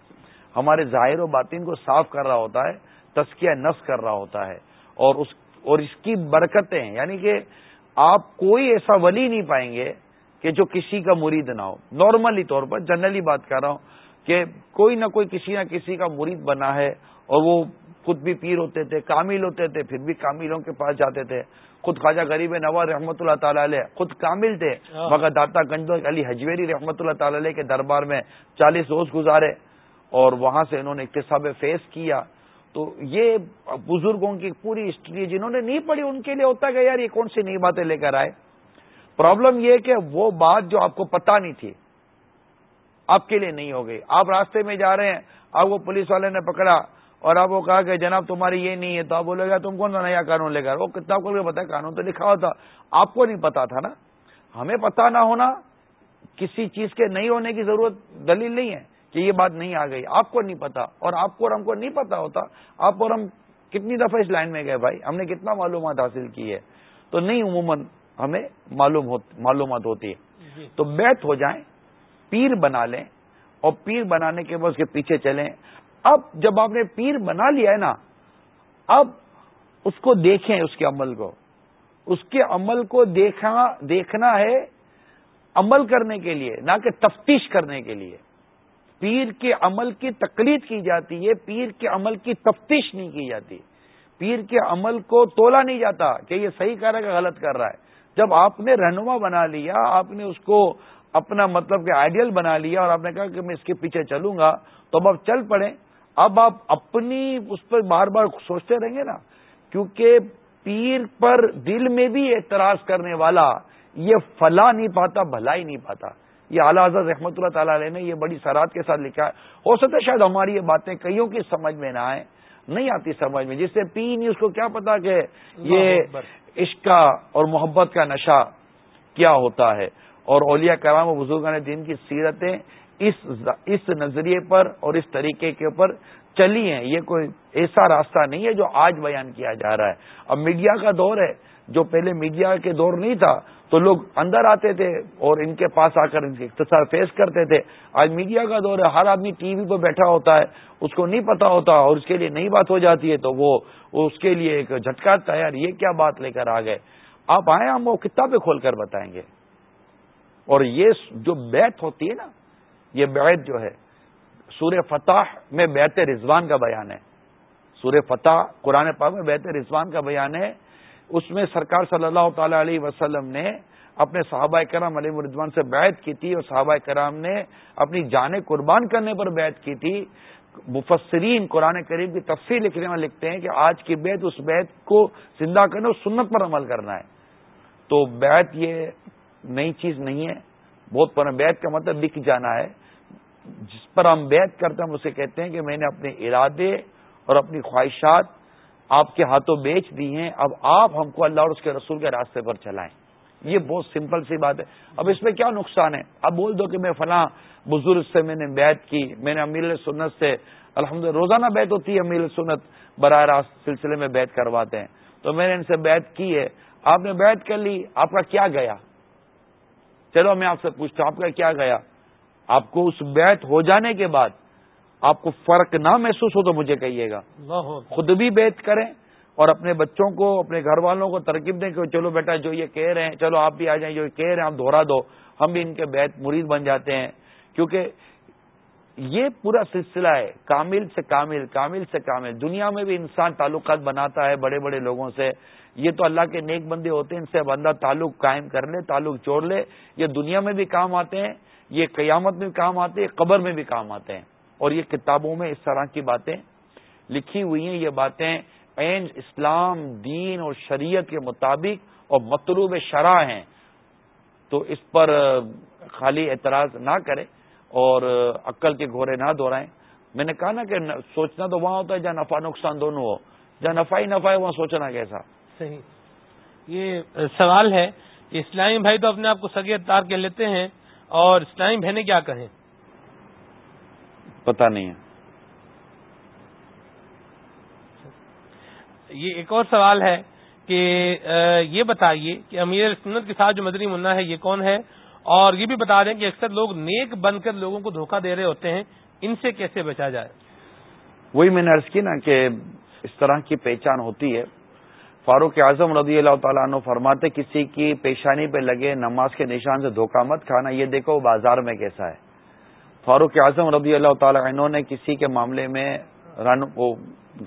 ہمارے ظاہر و باطن کو صاف کر رہا ہوتا ہے تسکیہ نس کر رہا ہوتا ہے۔ اور اس اور اس کی برکتیں یعنی کہ آپ کوئی ایسا ولی نہیں پائیں گے کہ جو کسی کا مرید نہ ہو۔ نارملی طور پر جنرلی بات کر رہا ہوں کہ کوئی نہ کوئی کسی نہ کسی کا مرید بنا ہے اور وہ خود بھی پیر ہوتے تھے کامل ہوتے تھے پھر بھی کاملوں کے پاس جاتے تھے۔ خود خواجہ غریب نواز رحمۃ اللہ تعالی علیہ خود کامل تھے ہاں۔ مگر داتا گنج علی حجویری رحمۃ اللہ تعالی علیہ کے دربار میں چالیس روز گزارے اور وہاں سے انہوں نے اقتصاب فیس کیا۔ تو یہ بزرگوں کی پوری ہسٹری جنہوں نے نہیں پڑھی، ان کے لیے ہوتا کہ یار یہ کون سی نئی باتیں لے کر آئے۔ پرابلم یہ کہ وہ بات جو آپ کو پتا نہیں تھی، آپ کے لیے نہیں ہو گئی۔ آپ راستے میں جا رہے ہیں، آپ وہ پولیس والے نے پکڑا اور آپ وہ کہا کہ جناب تمہاری یہ نہیں ہے، تو آپ بولے گا تم کون سا نیا قانون لے کر وہ کتاب کھول کے بتا قانون تو لکھا ہوتا۔ آپ کو نہیں پتا تھا نا۔ ہمیں پتا نہ ہونا، کسی چیز کے نہیں ہونے کی ضرورت دلیل نہیں ہے۔ کہ یہ بات نہیں آ گئی۔ آپ کو نہیں پتا اور آپ کو اور ہم کو نہیں پتا ہوتا۔ آپ اور ہم کتنی دفعہ اس لائن میں گئے بھائی؟ ہم نے کتنا معلومات حاصل کی ہے۔ تو نہیں عموماً ہمیں معلوم معلومات ہوتی ہے۔ جی۔ تو بیت ہو جائیں پیر بنا لیں اور پیر بنانے کے بعد اس کے پیچھے چلیں۔ اب جب آپ نے پیر بنا لیا ہے نا اب اس کو دیکھیں اس کے عمل کو۔ اس کے عمل کو دیکھنا دیکھنا ہے عمل کرنے کے لیے نہ کہ تفتیش کرنے کے لیے۔ پیر کے عمل کی تقلید کی جاتی ہے، پیر کے عمل کی تفتیش نہیں کی جاتی۔ پیر کے عمل کو تولا نہیں جاتا کہ یہ صحیح کر رہا ہے کہ غلط کر رہا ہے۔ جب آپ نے رہنما بنا لیا، آپ نے اس کو اپنا مطلب کہ آئیڈیل بنا لیا اور آپ نے کہا کہ میں اس کے پیچھے چلوں گا، تو اب آپ چل پڑیں۔ اب آپ اپنی اس پر بار بار سوچتے رہیں گے نا، کیونکہ پیر پر دل میں بھی اعتراض کرنے والا یہ فلا نہیں پاتا بھلا ہی نہیں پاتا۔ یہ اعلیٰ حضرت رحمۃ اللہ تعالی علیہ نے یہ بڑی سرات کے ساتھ لکھا ہے۔ ہو سکتا ہے شاید ہماری یہ باتیں کئیوں کی سمجھ میں نہ آئیں نہیں آتی سمجھ میں جس سے پی نہیں اس کو کیا پتا کہ یہ عشق کا اور محبت کا نشہ کیا ہوتا ہے۔ اور اولیاء کرام و بزرگان دین کی سیرتیں اس نظریے پر اور اس طریقے کے اوپر چلی ہیں۔ یہ کوئی ایسا راستہ نہیں ہے جو آج بیان کیا جا رہا ہے۔ اب میڈیا کا دور ہے۔ جو پہلے میڈیا کے دور نہیں تھا، تو لوگ اندر آتے تھے اور ان کے پاس آ کر ان کے اختصار فیس کرتے تھے۔ آج میڈیا کا دور ہے، ہر آدمی ٹی وی پہ بیٹھا ہوتا ہے، اس کو نہیں پتا ہوتا اور اس کے لیے نئی بات ہو جاتی ہے، تو وہ اس کے لیے ایک جھٹکا تیار یہ کیا بات لے کر آ گئے۔ آپ آئے ہم وہ کتابیں کھول کر بتائیں گے۔ اور یہ جو بیت ہوتی ہے نا، یہ بیت جو ہے، سورہ فتح میں بیت رضوان کا بیان ہے۔ سورہ فتح قرآن پاک میں بیت رضوان کا بیان ہے۔ اس میں سرکار صلی اللہ تعالی علیہ وسلم نے اپنے صحابہ کرام علیہ مردوان سے بیعت کی تھی اور صحابہ کرام نے اپنی جانیں قربان کرنے پر بیعت کی تھی۔ مفسرین قرآن کریم کی تفصیل لکھنے میں لکھتے ہیں کہ آج کی بیت اس بیت کو زندہ کرنا اور سنت پر عمل کرنا ہے۔ تو بیت یہ نئی چیز نہیں ہے۔ بہت پر بیت کا مطلب لکھ جانا ہے۔ جس پر ہم بیت کرتے ہیں، ہم اسے کہتے ہیں کہ میں نے اپنے ارادے اور اپنی خواہشات آپ کے ہاتھوں بیچ دی ہیں، اب آپ ہم کو اللہ اور اس کے رسول کے راستے پر چلائیں۔ یہ بہت سمپل سی بات ہے۔ اب اس میں کیا نقصان ہے؟ اب بول دو کہ میں فلاں بزرگ سے میں نے بیت کی، میں نے امیر سنت سے، الحمد روزانہ بیت ہوتی ہے امیر سنت براہ راست سلسلے میں بیت کرواتے ہیں۔ تو میں نے ان سے بیت کی ہے۔ آپ نے بیت کر لی، آپ کا کیا گیا؟ چلو میں آپ سے پوچھتا ہوں، آپ کا کیا گیا؟ آپ کو اس بیت ہو جانے کے بعد آپ کو فرق نہ محسوس ہو تو مجھے کہیے گا۔ خود بھی بیت کریں اور اپنے بچوں کو اپنے گھر والوں کو ترکیب دیں کہ چلو بیٹا جو یہ کہہ رہے ہیں چلو آپ بھی آ جائیں جو کہہ رہے ہیں آپ دہرا دو۔ ہم بھی ان کے بیت مرید بن جاتے ہیں۔ کیونکہ یہ پورا سلسلہ ہے کامل سے کامل کامل سے کامل۔ دنیا میں بھی انسان تعلقات بناتا ہے بڑے بڑے لوگوں سے۔ یہ تو اللہ کے نیک بندے ہوتے ہیں ان سے بندہ تعلق قائم کر لے تعلق جوڑ لے۔ یہ دنیا میں بھی کام آتے ہیں یہ قیامت میں بھی کام آتے ہیں قبر میں بھی کام آتے ہیں۔ اور یہ کتابوں میں اس طرح کی باتیں لکھی ہوئی ہیں، یہ باتیں عین اسلام، دین اور شریعت کے مطابق اور مطلوب شرح ہیں۔ تو اس پر خالی اعتراض نہ کرے اور عقل کے گھوڑے نہ دہرائیں میں نے کہا نا کہ سوچنا تو وہاں ہوتا ہے جہاں نفع نقصان دونوں ہو۔ جہاں نفع ہی نفع ہے، وہاں سوچنا کیسا؟ صحیح۔ یہ سوال ہے۔ کہ اسلامی بھائی تو اپنے آپ کو سگے تار کے لیتے ہیں اور اسلامی بہنیں کیا کہیں پتا نہیں ہے۔ یہ ایک اور سوال ہے کہ یہ بتائیے کہ امیر سنت کے ساتھ جو مدنی منا ہے یہ کون ہے؟ اور یہ بھی بتا دیں کہ اکثر لوگ نیک بن کر لوگوں کو دھوکہ دے رہے ہوتے ہیں ان سے کیسے بچا جائے؟ وہی میں نے عرض کی نا کہ اس طرح کی پہچان ہوتی ہے۔ فاروق اعظم رضی اللہ تعالیٰ عنہ فرماتے کسی کی پیشانی پہ لگے نماز کے نشان سے دھوکہ مت کھانا یہ دیکھو بازار میں کیسا ہے۔ فاروق اعظم رضی اللہ تعالی عنہ نے کسی کے معاملے میں رن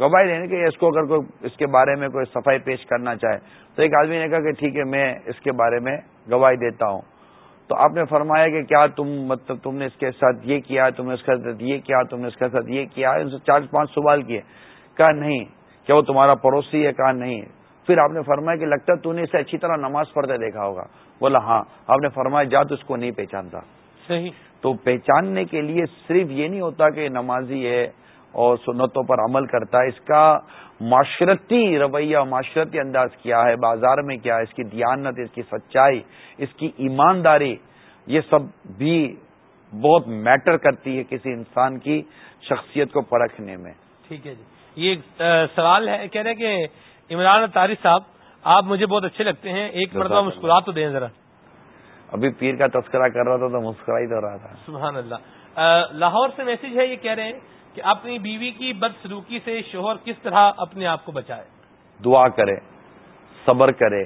گواہی دینے کہ اس کو اگر کوئی اس کے بارے میں کوئی صفائی پیش کرنا چاہے۔ تو ایک آدمی نے کہا کہ ٹھیک ہے، میں اس کے بارے میں گواہی دیتا ہوں۔ تو آپ نے فرمایا کہ کیا تم مطلب تم نے اس کے ساتھ یہ کیا، تم نے اس کے ساتھ یہ کیا، تم نے اس کے ساتھ یہ کیا، ان سے چار پانچ سوال کیے۔ کہا نہیں، کیا وہ تمہارا پڑوسی ہے؟ کہا نہیں۔ پھر آپ نے فرمایا کہ لگتا ہے تو نے اسے اچھی طرح نماز پڑھتے دیکھا ہوگا۔ بولا ہاں آپ نے فرمایا جا تو اس کو نہیں پہچانتا۔ صحیح۔ تو پہچاننے کے لیے صرف یہ نہیں ہوتا کہ نمازی ہے اور سنتوں پر عمل کرتا ہے اس کا معاشرتی رویہ معاشرتی انداز کیا ہے بازار میں کیا ہے اس کی دیانت اس کی سچائی اس کی ایمانداری یہ سب بھی بہت میٹر کرتی ہے کسی انسان کی شخصیت کو پرکھنے میں۔ ٹھیک ہے جی۔ یہ سوال ہے کہہ رہے کہ عمران طارق صاحب آپ مجھے بہت اچھے لگتے ہیں۔ ایک مرتبہ مسکرا تو دیں ذرا۔ ابھی پیر کا تذکرہ کر رہا تھا تو مسکرا ہی تو رہا تھا۔ سبحان اللہ۔ لاہور سے میسج ہے یہ کہہ رہے ہیں کہ اپنی بیوی کی بد سلوکی سے شوہر کس طرح اپنے آپ کو بچائے۔ دعا کرے صبر کرے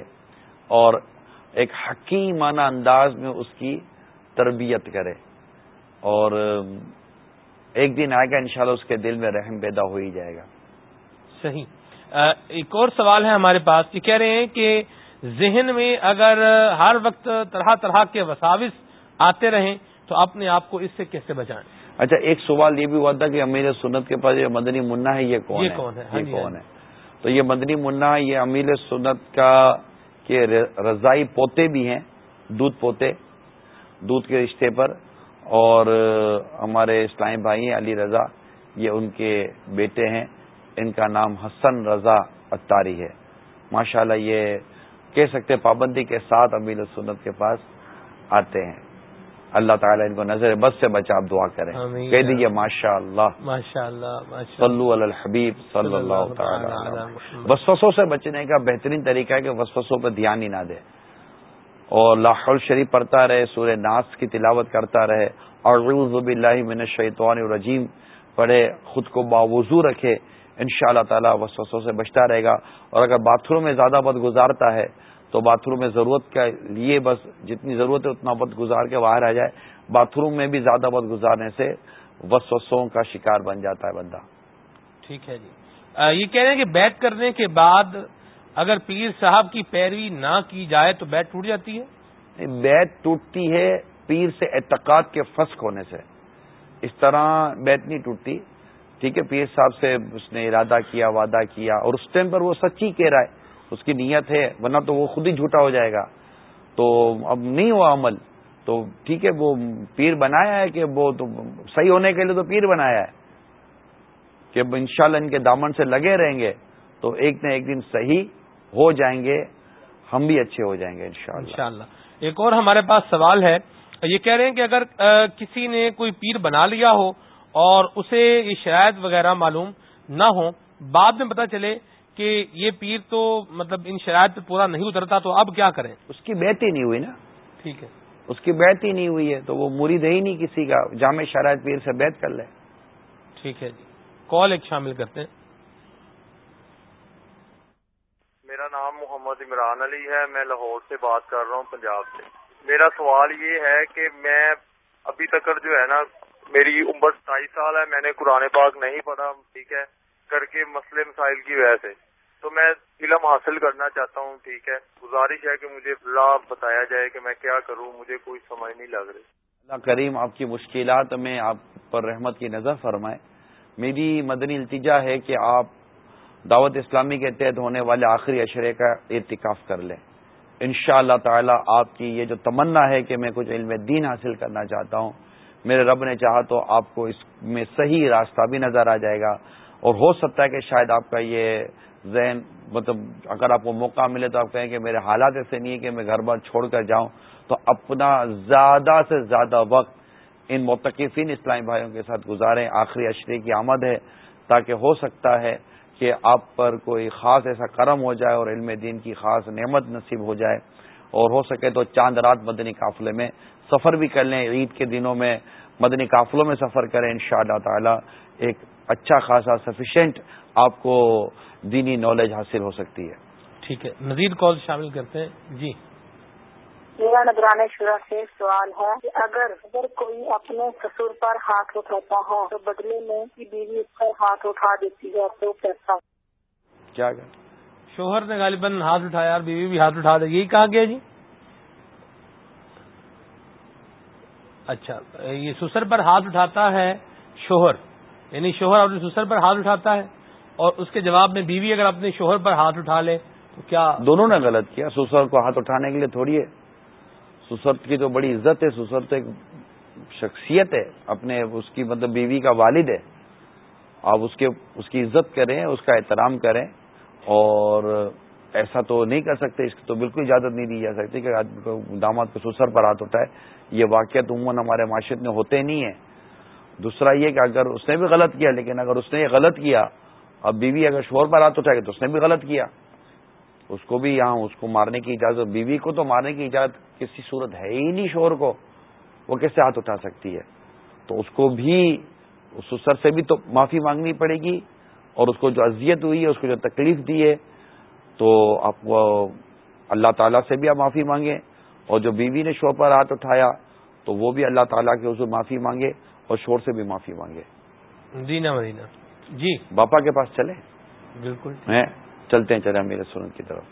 اور ایک حکیمانہ انداز میں اس کی تربیت کرے۔ اور ایک دن آئے گا انشاءاللہ اس کے دل میں رحم پیدا ہو ہی جائے گا۔ صحیح۔ ایک اور سوال ہے ہمارے پاس یہ کہہ رہے ہیں کہ ذہن میں اگر ہر وقت طرح طرح کے وساوس آتے رہیں تو اپنے آپ کو اس سے کیسے بچائیں؟ اچھا ایک سوال یہ بھی ہوا تھا کہ امیر سنت کے پاس یہ مدنی منا ہے یہ کون یہ کون ہے؟ یہ ہاں کون جی، ہے؟ تو یہ مدنی منا یہ امیر سنت کا کہ رضائی پوتے بھی ہیں دودھ پوتے دودھ کے رشتے پر اور ہمارے اسلامی بھائی ہیں علی رضا یہ ان کے بیٹے ہیں ان کا نام حسن رضا اتاری ہے۔ ماشاءاللہ یہ کہہ سکتے پابندی کے ساتھ امیر سنت کے پاس آتے ہیں۔ اللہ تعالیٰ ان کو نظر بس سے بچا آپ دعا کریں۔ کہہ دیجیے ماشاء اللہ ماشاء اللہ صلو علی الحبیب صلی اللہ تعالی وسوسوں سے بچنے کا بہترین طریقہ ہے کہ وسوسوں پہ دھیان ہی نہ دے۔ اور لاہور شریف پڑھتا رہے سورہ ناس کی تلاوت کرتا رہے۔ اور باللہ من الشیطان الرجیم۔ پڑھے خود کو باوضو رکھے۔ ان شاء اللہ تعالیٰ وسوسوں سے بچتا رہے گا۔ اور اگر باتھ روم میں زیادہ بد گزارتا ہے تو باتھ روم میں ضرورت کے لیے بس جتنی ضرورت ہے اتنا بد گزار کے باہر آ جائے۔ باتھ روم میں بھی زیادہ بد گزارنے سے وسوسوں کا شکار بن جاتا ہے بندہ۔ ٹھیک ہے جی۔ یہ کہہ رہے ہیں کہ بیت کرنے کے بعد اگر پیر صاحب کی پیروی نہ کی جائے تو بیت ٹوٹ جاتی ہے؟ بیت ٹوٹتی ہے پیر سے اعتقاد کے فسق ہونے سے۔ اس طرح بیت نہیں ٹوٹتی۔ ٹھیک ہے پیر صاحب سے اس نے ارادہ کیا وعدہ کیا اور اس ٹائم پر وہ سچی کہہ رہا ہے۔ اس کی نیت ہے، ورنہ تو وہ خود ہی جھوٹا ہو جائے گا۔ تو اب نہیں ہوا عمل۔ تو ٹھیک ہے، وہ پیر بنایا ہے کہ وہ تو صحیح ہونے کے لیے تو پیر بنایا ہے۔ کہ انشاءاللہ ان کے دامن سے لگے رہیں گے، تو ایک نہ ایک دن صحیح ہو جائیں گے۔ ہم بھی اچھے ہو جائیں گے انشاءاللہ۔ اللہ ایک اور ہمارے پاس سوال ہے۔ یہ کہہ رہے ہیں کہ اگر کسی نے کوئی پیر بنا لیا ہو اور اسے یہ شرائط وغیرہ معلوم نہ ہو بعد میں پتہ چلے کہ یہ پیر تو مطلب ان شرائط پہ پورا نہیں اترتا تو اب کیا کریں؟ اس کی بیت ہی نہیں ہوئی نا۔ ٹھیک ہے۔ اس کی بیت ہی نہیں ہوئی ہے تو وہ مرید ہی نہیں کسی کا۔ جامع شرائط پیر سے بیت کر لے۔ ٹھیک ہے جی۔ کال ایک شامل کرتے ہیں۔ میرا نام محمد عمران علی ہے۔ میں لاہور سے بات کر رہا ہوں پنجاب سے۔ میرا سوال یہ ہے کہ میں ابھی تک جو ہے نا میری عمر ستائیس سال ہے۔ میں نے قرآن پاک نہیں پڑھا ٹھیک ہے کر کے مسئلے مسائل کی وجہ سے۔ تو میں علم حاصل کرنا چاہتا ہوں، ٹھیک ہے؟ گزارش ہے کہ مجھے اللہ بتایا جائے کہ میں کیا کروں، مجھے کوئی سمجھ نہیں لگ رہی۔ اللہ کریم آپ کی مشکلات میں آپ پر رحمت کی نظر فرمائے۔ میری مدنی التجا ہے کہ آپ دعوت اسلامی کے تحت ہونے والے آخری اشرے کا ارتکاف کر لیں۔ ان شاء اللہ تعالی آپ کی یہ جو تمنا ہے کہ میں کچھ علم دین حاصل کرنا چاہتا ہوں، میرے رب نے چاہا تو آپ کو اس میں صحیح راستہ بھی نظر آ جائے گا۔ اور ہو سکتا ہے کہ شاید آپ کا یہ ذہن مطلب اگر آپ کو موقع ملے تو آپ کہیں کہ میرے حالات ایسے نہیں ہے کہ میں گھر بار چھوڑ کر جاؤں۔ تو اپنا زیادہ سے زیادہ وقت ان متقفین اسلامی بھائیوں کے ساتھ گزاریں۔ آخری اشرے کی آمد ہے تاکہ ہو سکتا ہے کہ آپ پر کوئی خاص ایسا کرم ہو جائے اور علم دین کی خاص نعمت نصیب ہو جائے۔ اور ہو سکے تو چاند رات مدنی قافلے میں سفر بھی کر لیں۔ عید کے دنوں میں مدنی قافلوں میں سفر کریں ان شاء اللہ تعالی۔ ایک اچھا خاصا سفیشینٹ آپ کو دینی نالج حاصل ہو سکتی ہے۔ ٹھیک ہے۔ مزید کال شامل کرتے ہیں۔ جی۔ میرا نگران شورا سے سوال ہے کہ اگر اگر کوئی اپنے سسر پر ہاتھ اٹھاتا ہے تو بدلے میں بیوی اس پر ہاتھ اٹھا دیتی ہے تو کیسا؟ کیا شوہر نے غالباً ہاتھ اٹھایا اور بیوی بھی ہاتھ اٹھا دے۔ یہی کہا گیا جی؟ اچھا یہ سسر پر ہاتھ اٹھاتا ہے شوہر۔ یعنی شوہر اپنے سسر پر ہاتھ اٹھاتا ہے اور اس کے جواب میں بیوی اگر اپنے شوہر پر ہاتھ اٹھا لے تو کیا دونوں نے غلط کیا سسر کو ہاتھ اٹھانے کے لیے تھوڑی ہے۔ سسر کی تو بڑی عزت ہے، سسر تو ایک شخصیت ہے، اپنے اس کی مطلب بیوی کا والد ہے۔ آپ اس کے اس کی عزت کریں، اس کا احترام کریں اور ایسا تو نہیں کر سکتے، اس کی تو بالکل اجازت نہیں دی جا سکتی کہ داماد کو سسر پر ہاتھ اٹھائے۔ یہ واقعات عموماً ہمارے معاشرت میں ہوتے نہیں ہیں۔ دوسرا یہ کہ اگر اس نے بھی غلط کیا، لیکن اگر اس نے یہ غلط کیا اب بیوی اگر شور پر ہاتھ اٹھائے گا تو اس نے بھی غلط کیا۔ اس کو بھی یہاں اس کو مارنے کی اجازت، بیوی کو تو مارنے کی اجازت کسی صورت ہے ہی نہیں شور کو۔ وہ کیسے ہاتھ اٹھا سکتی ہے؟ تو اس کو بھی اس سسر سے بھی تو معافی مانگنی پڑے گی، اور اس کو جو اذیت ہوئی ہے اس کو جو تکلیف دی ہے، تو آپ کو اللہ تعالیٰ سے بھی آپ معافی مانگیں۔ اور جو بیوی نے شور پر ہاتھ اٹھایا، تو وہ بھی اللہ تعالیٰ کے اسے معافی مانگے۔ اور شور سے بھی معافی مانگے۔ دینا مدینہ۔ جی۔ باپا کے پاس چلے۔ بالکل۔ چلتے ہیں چلے میرے سنت کی طرف۔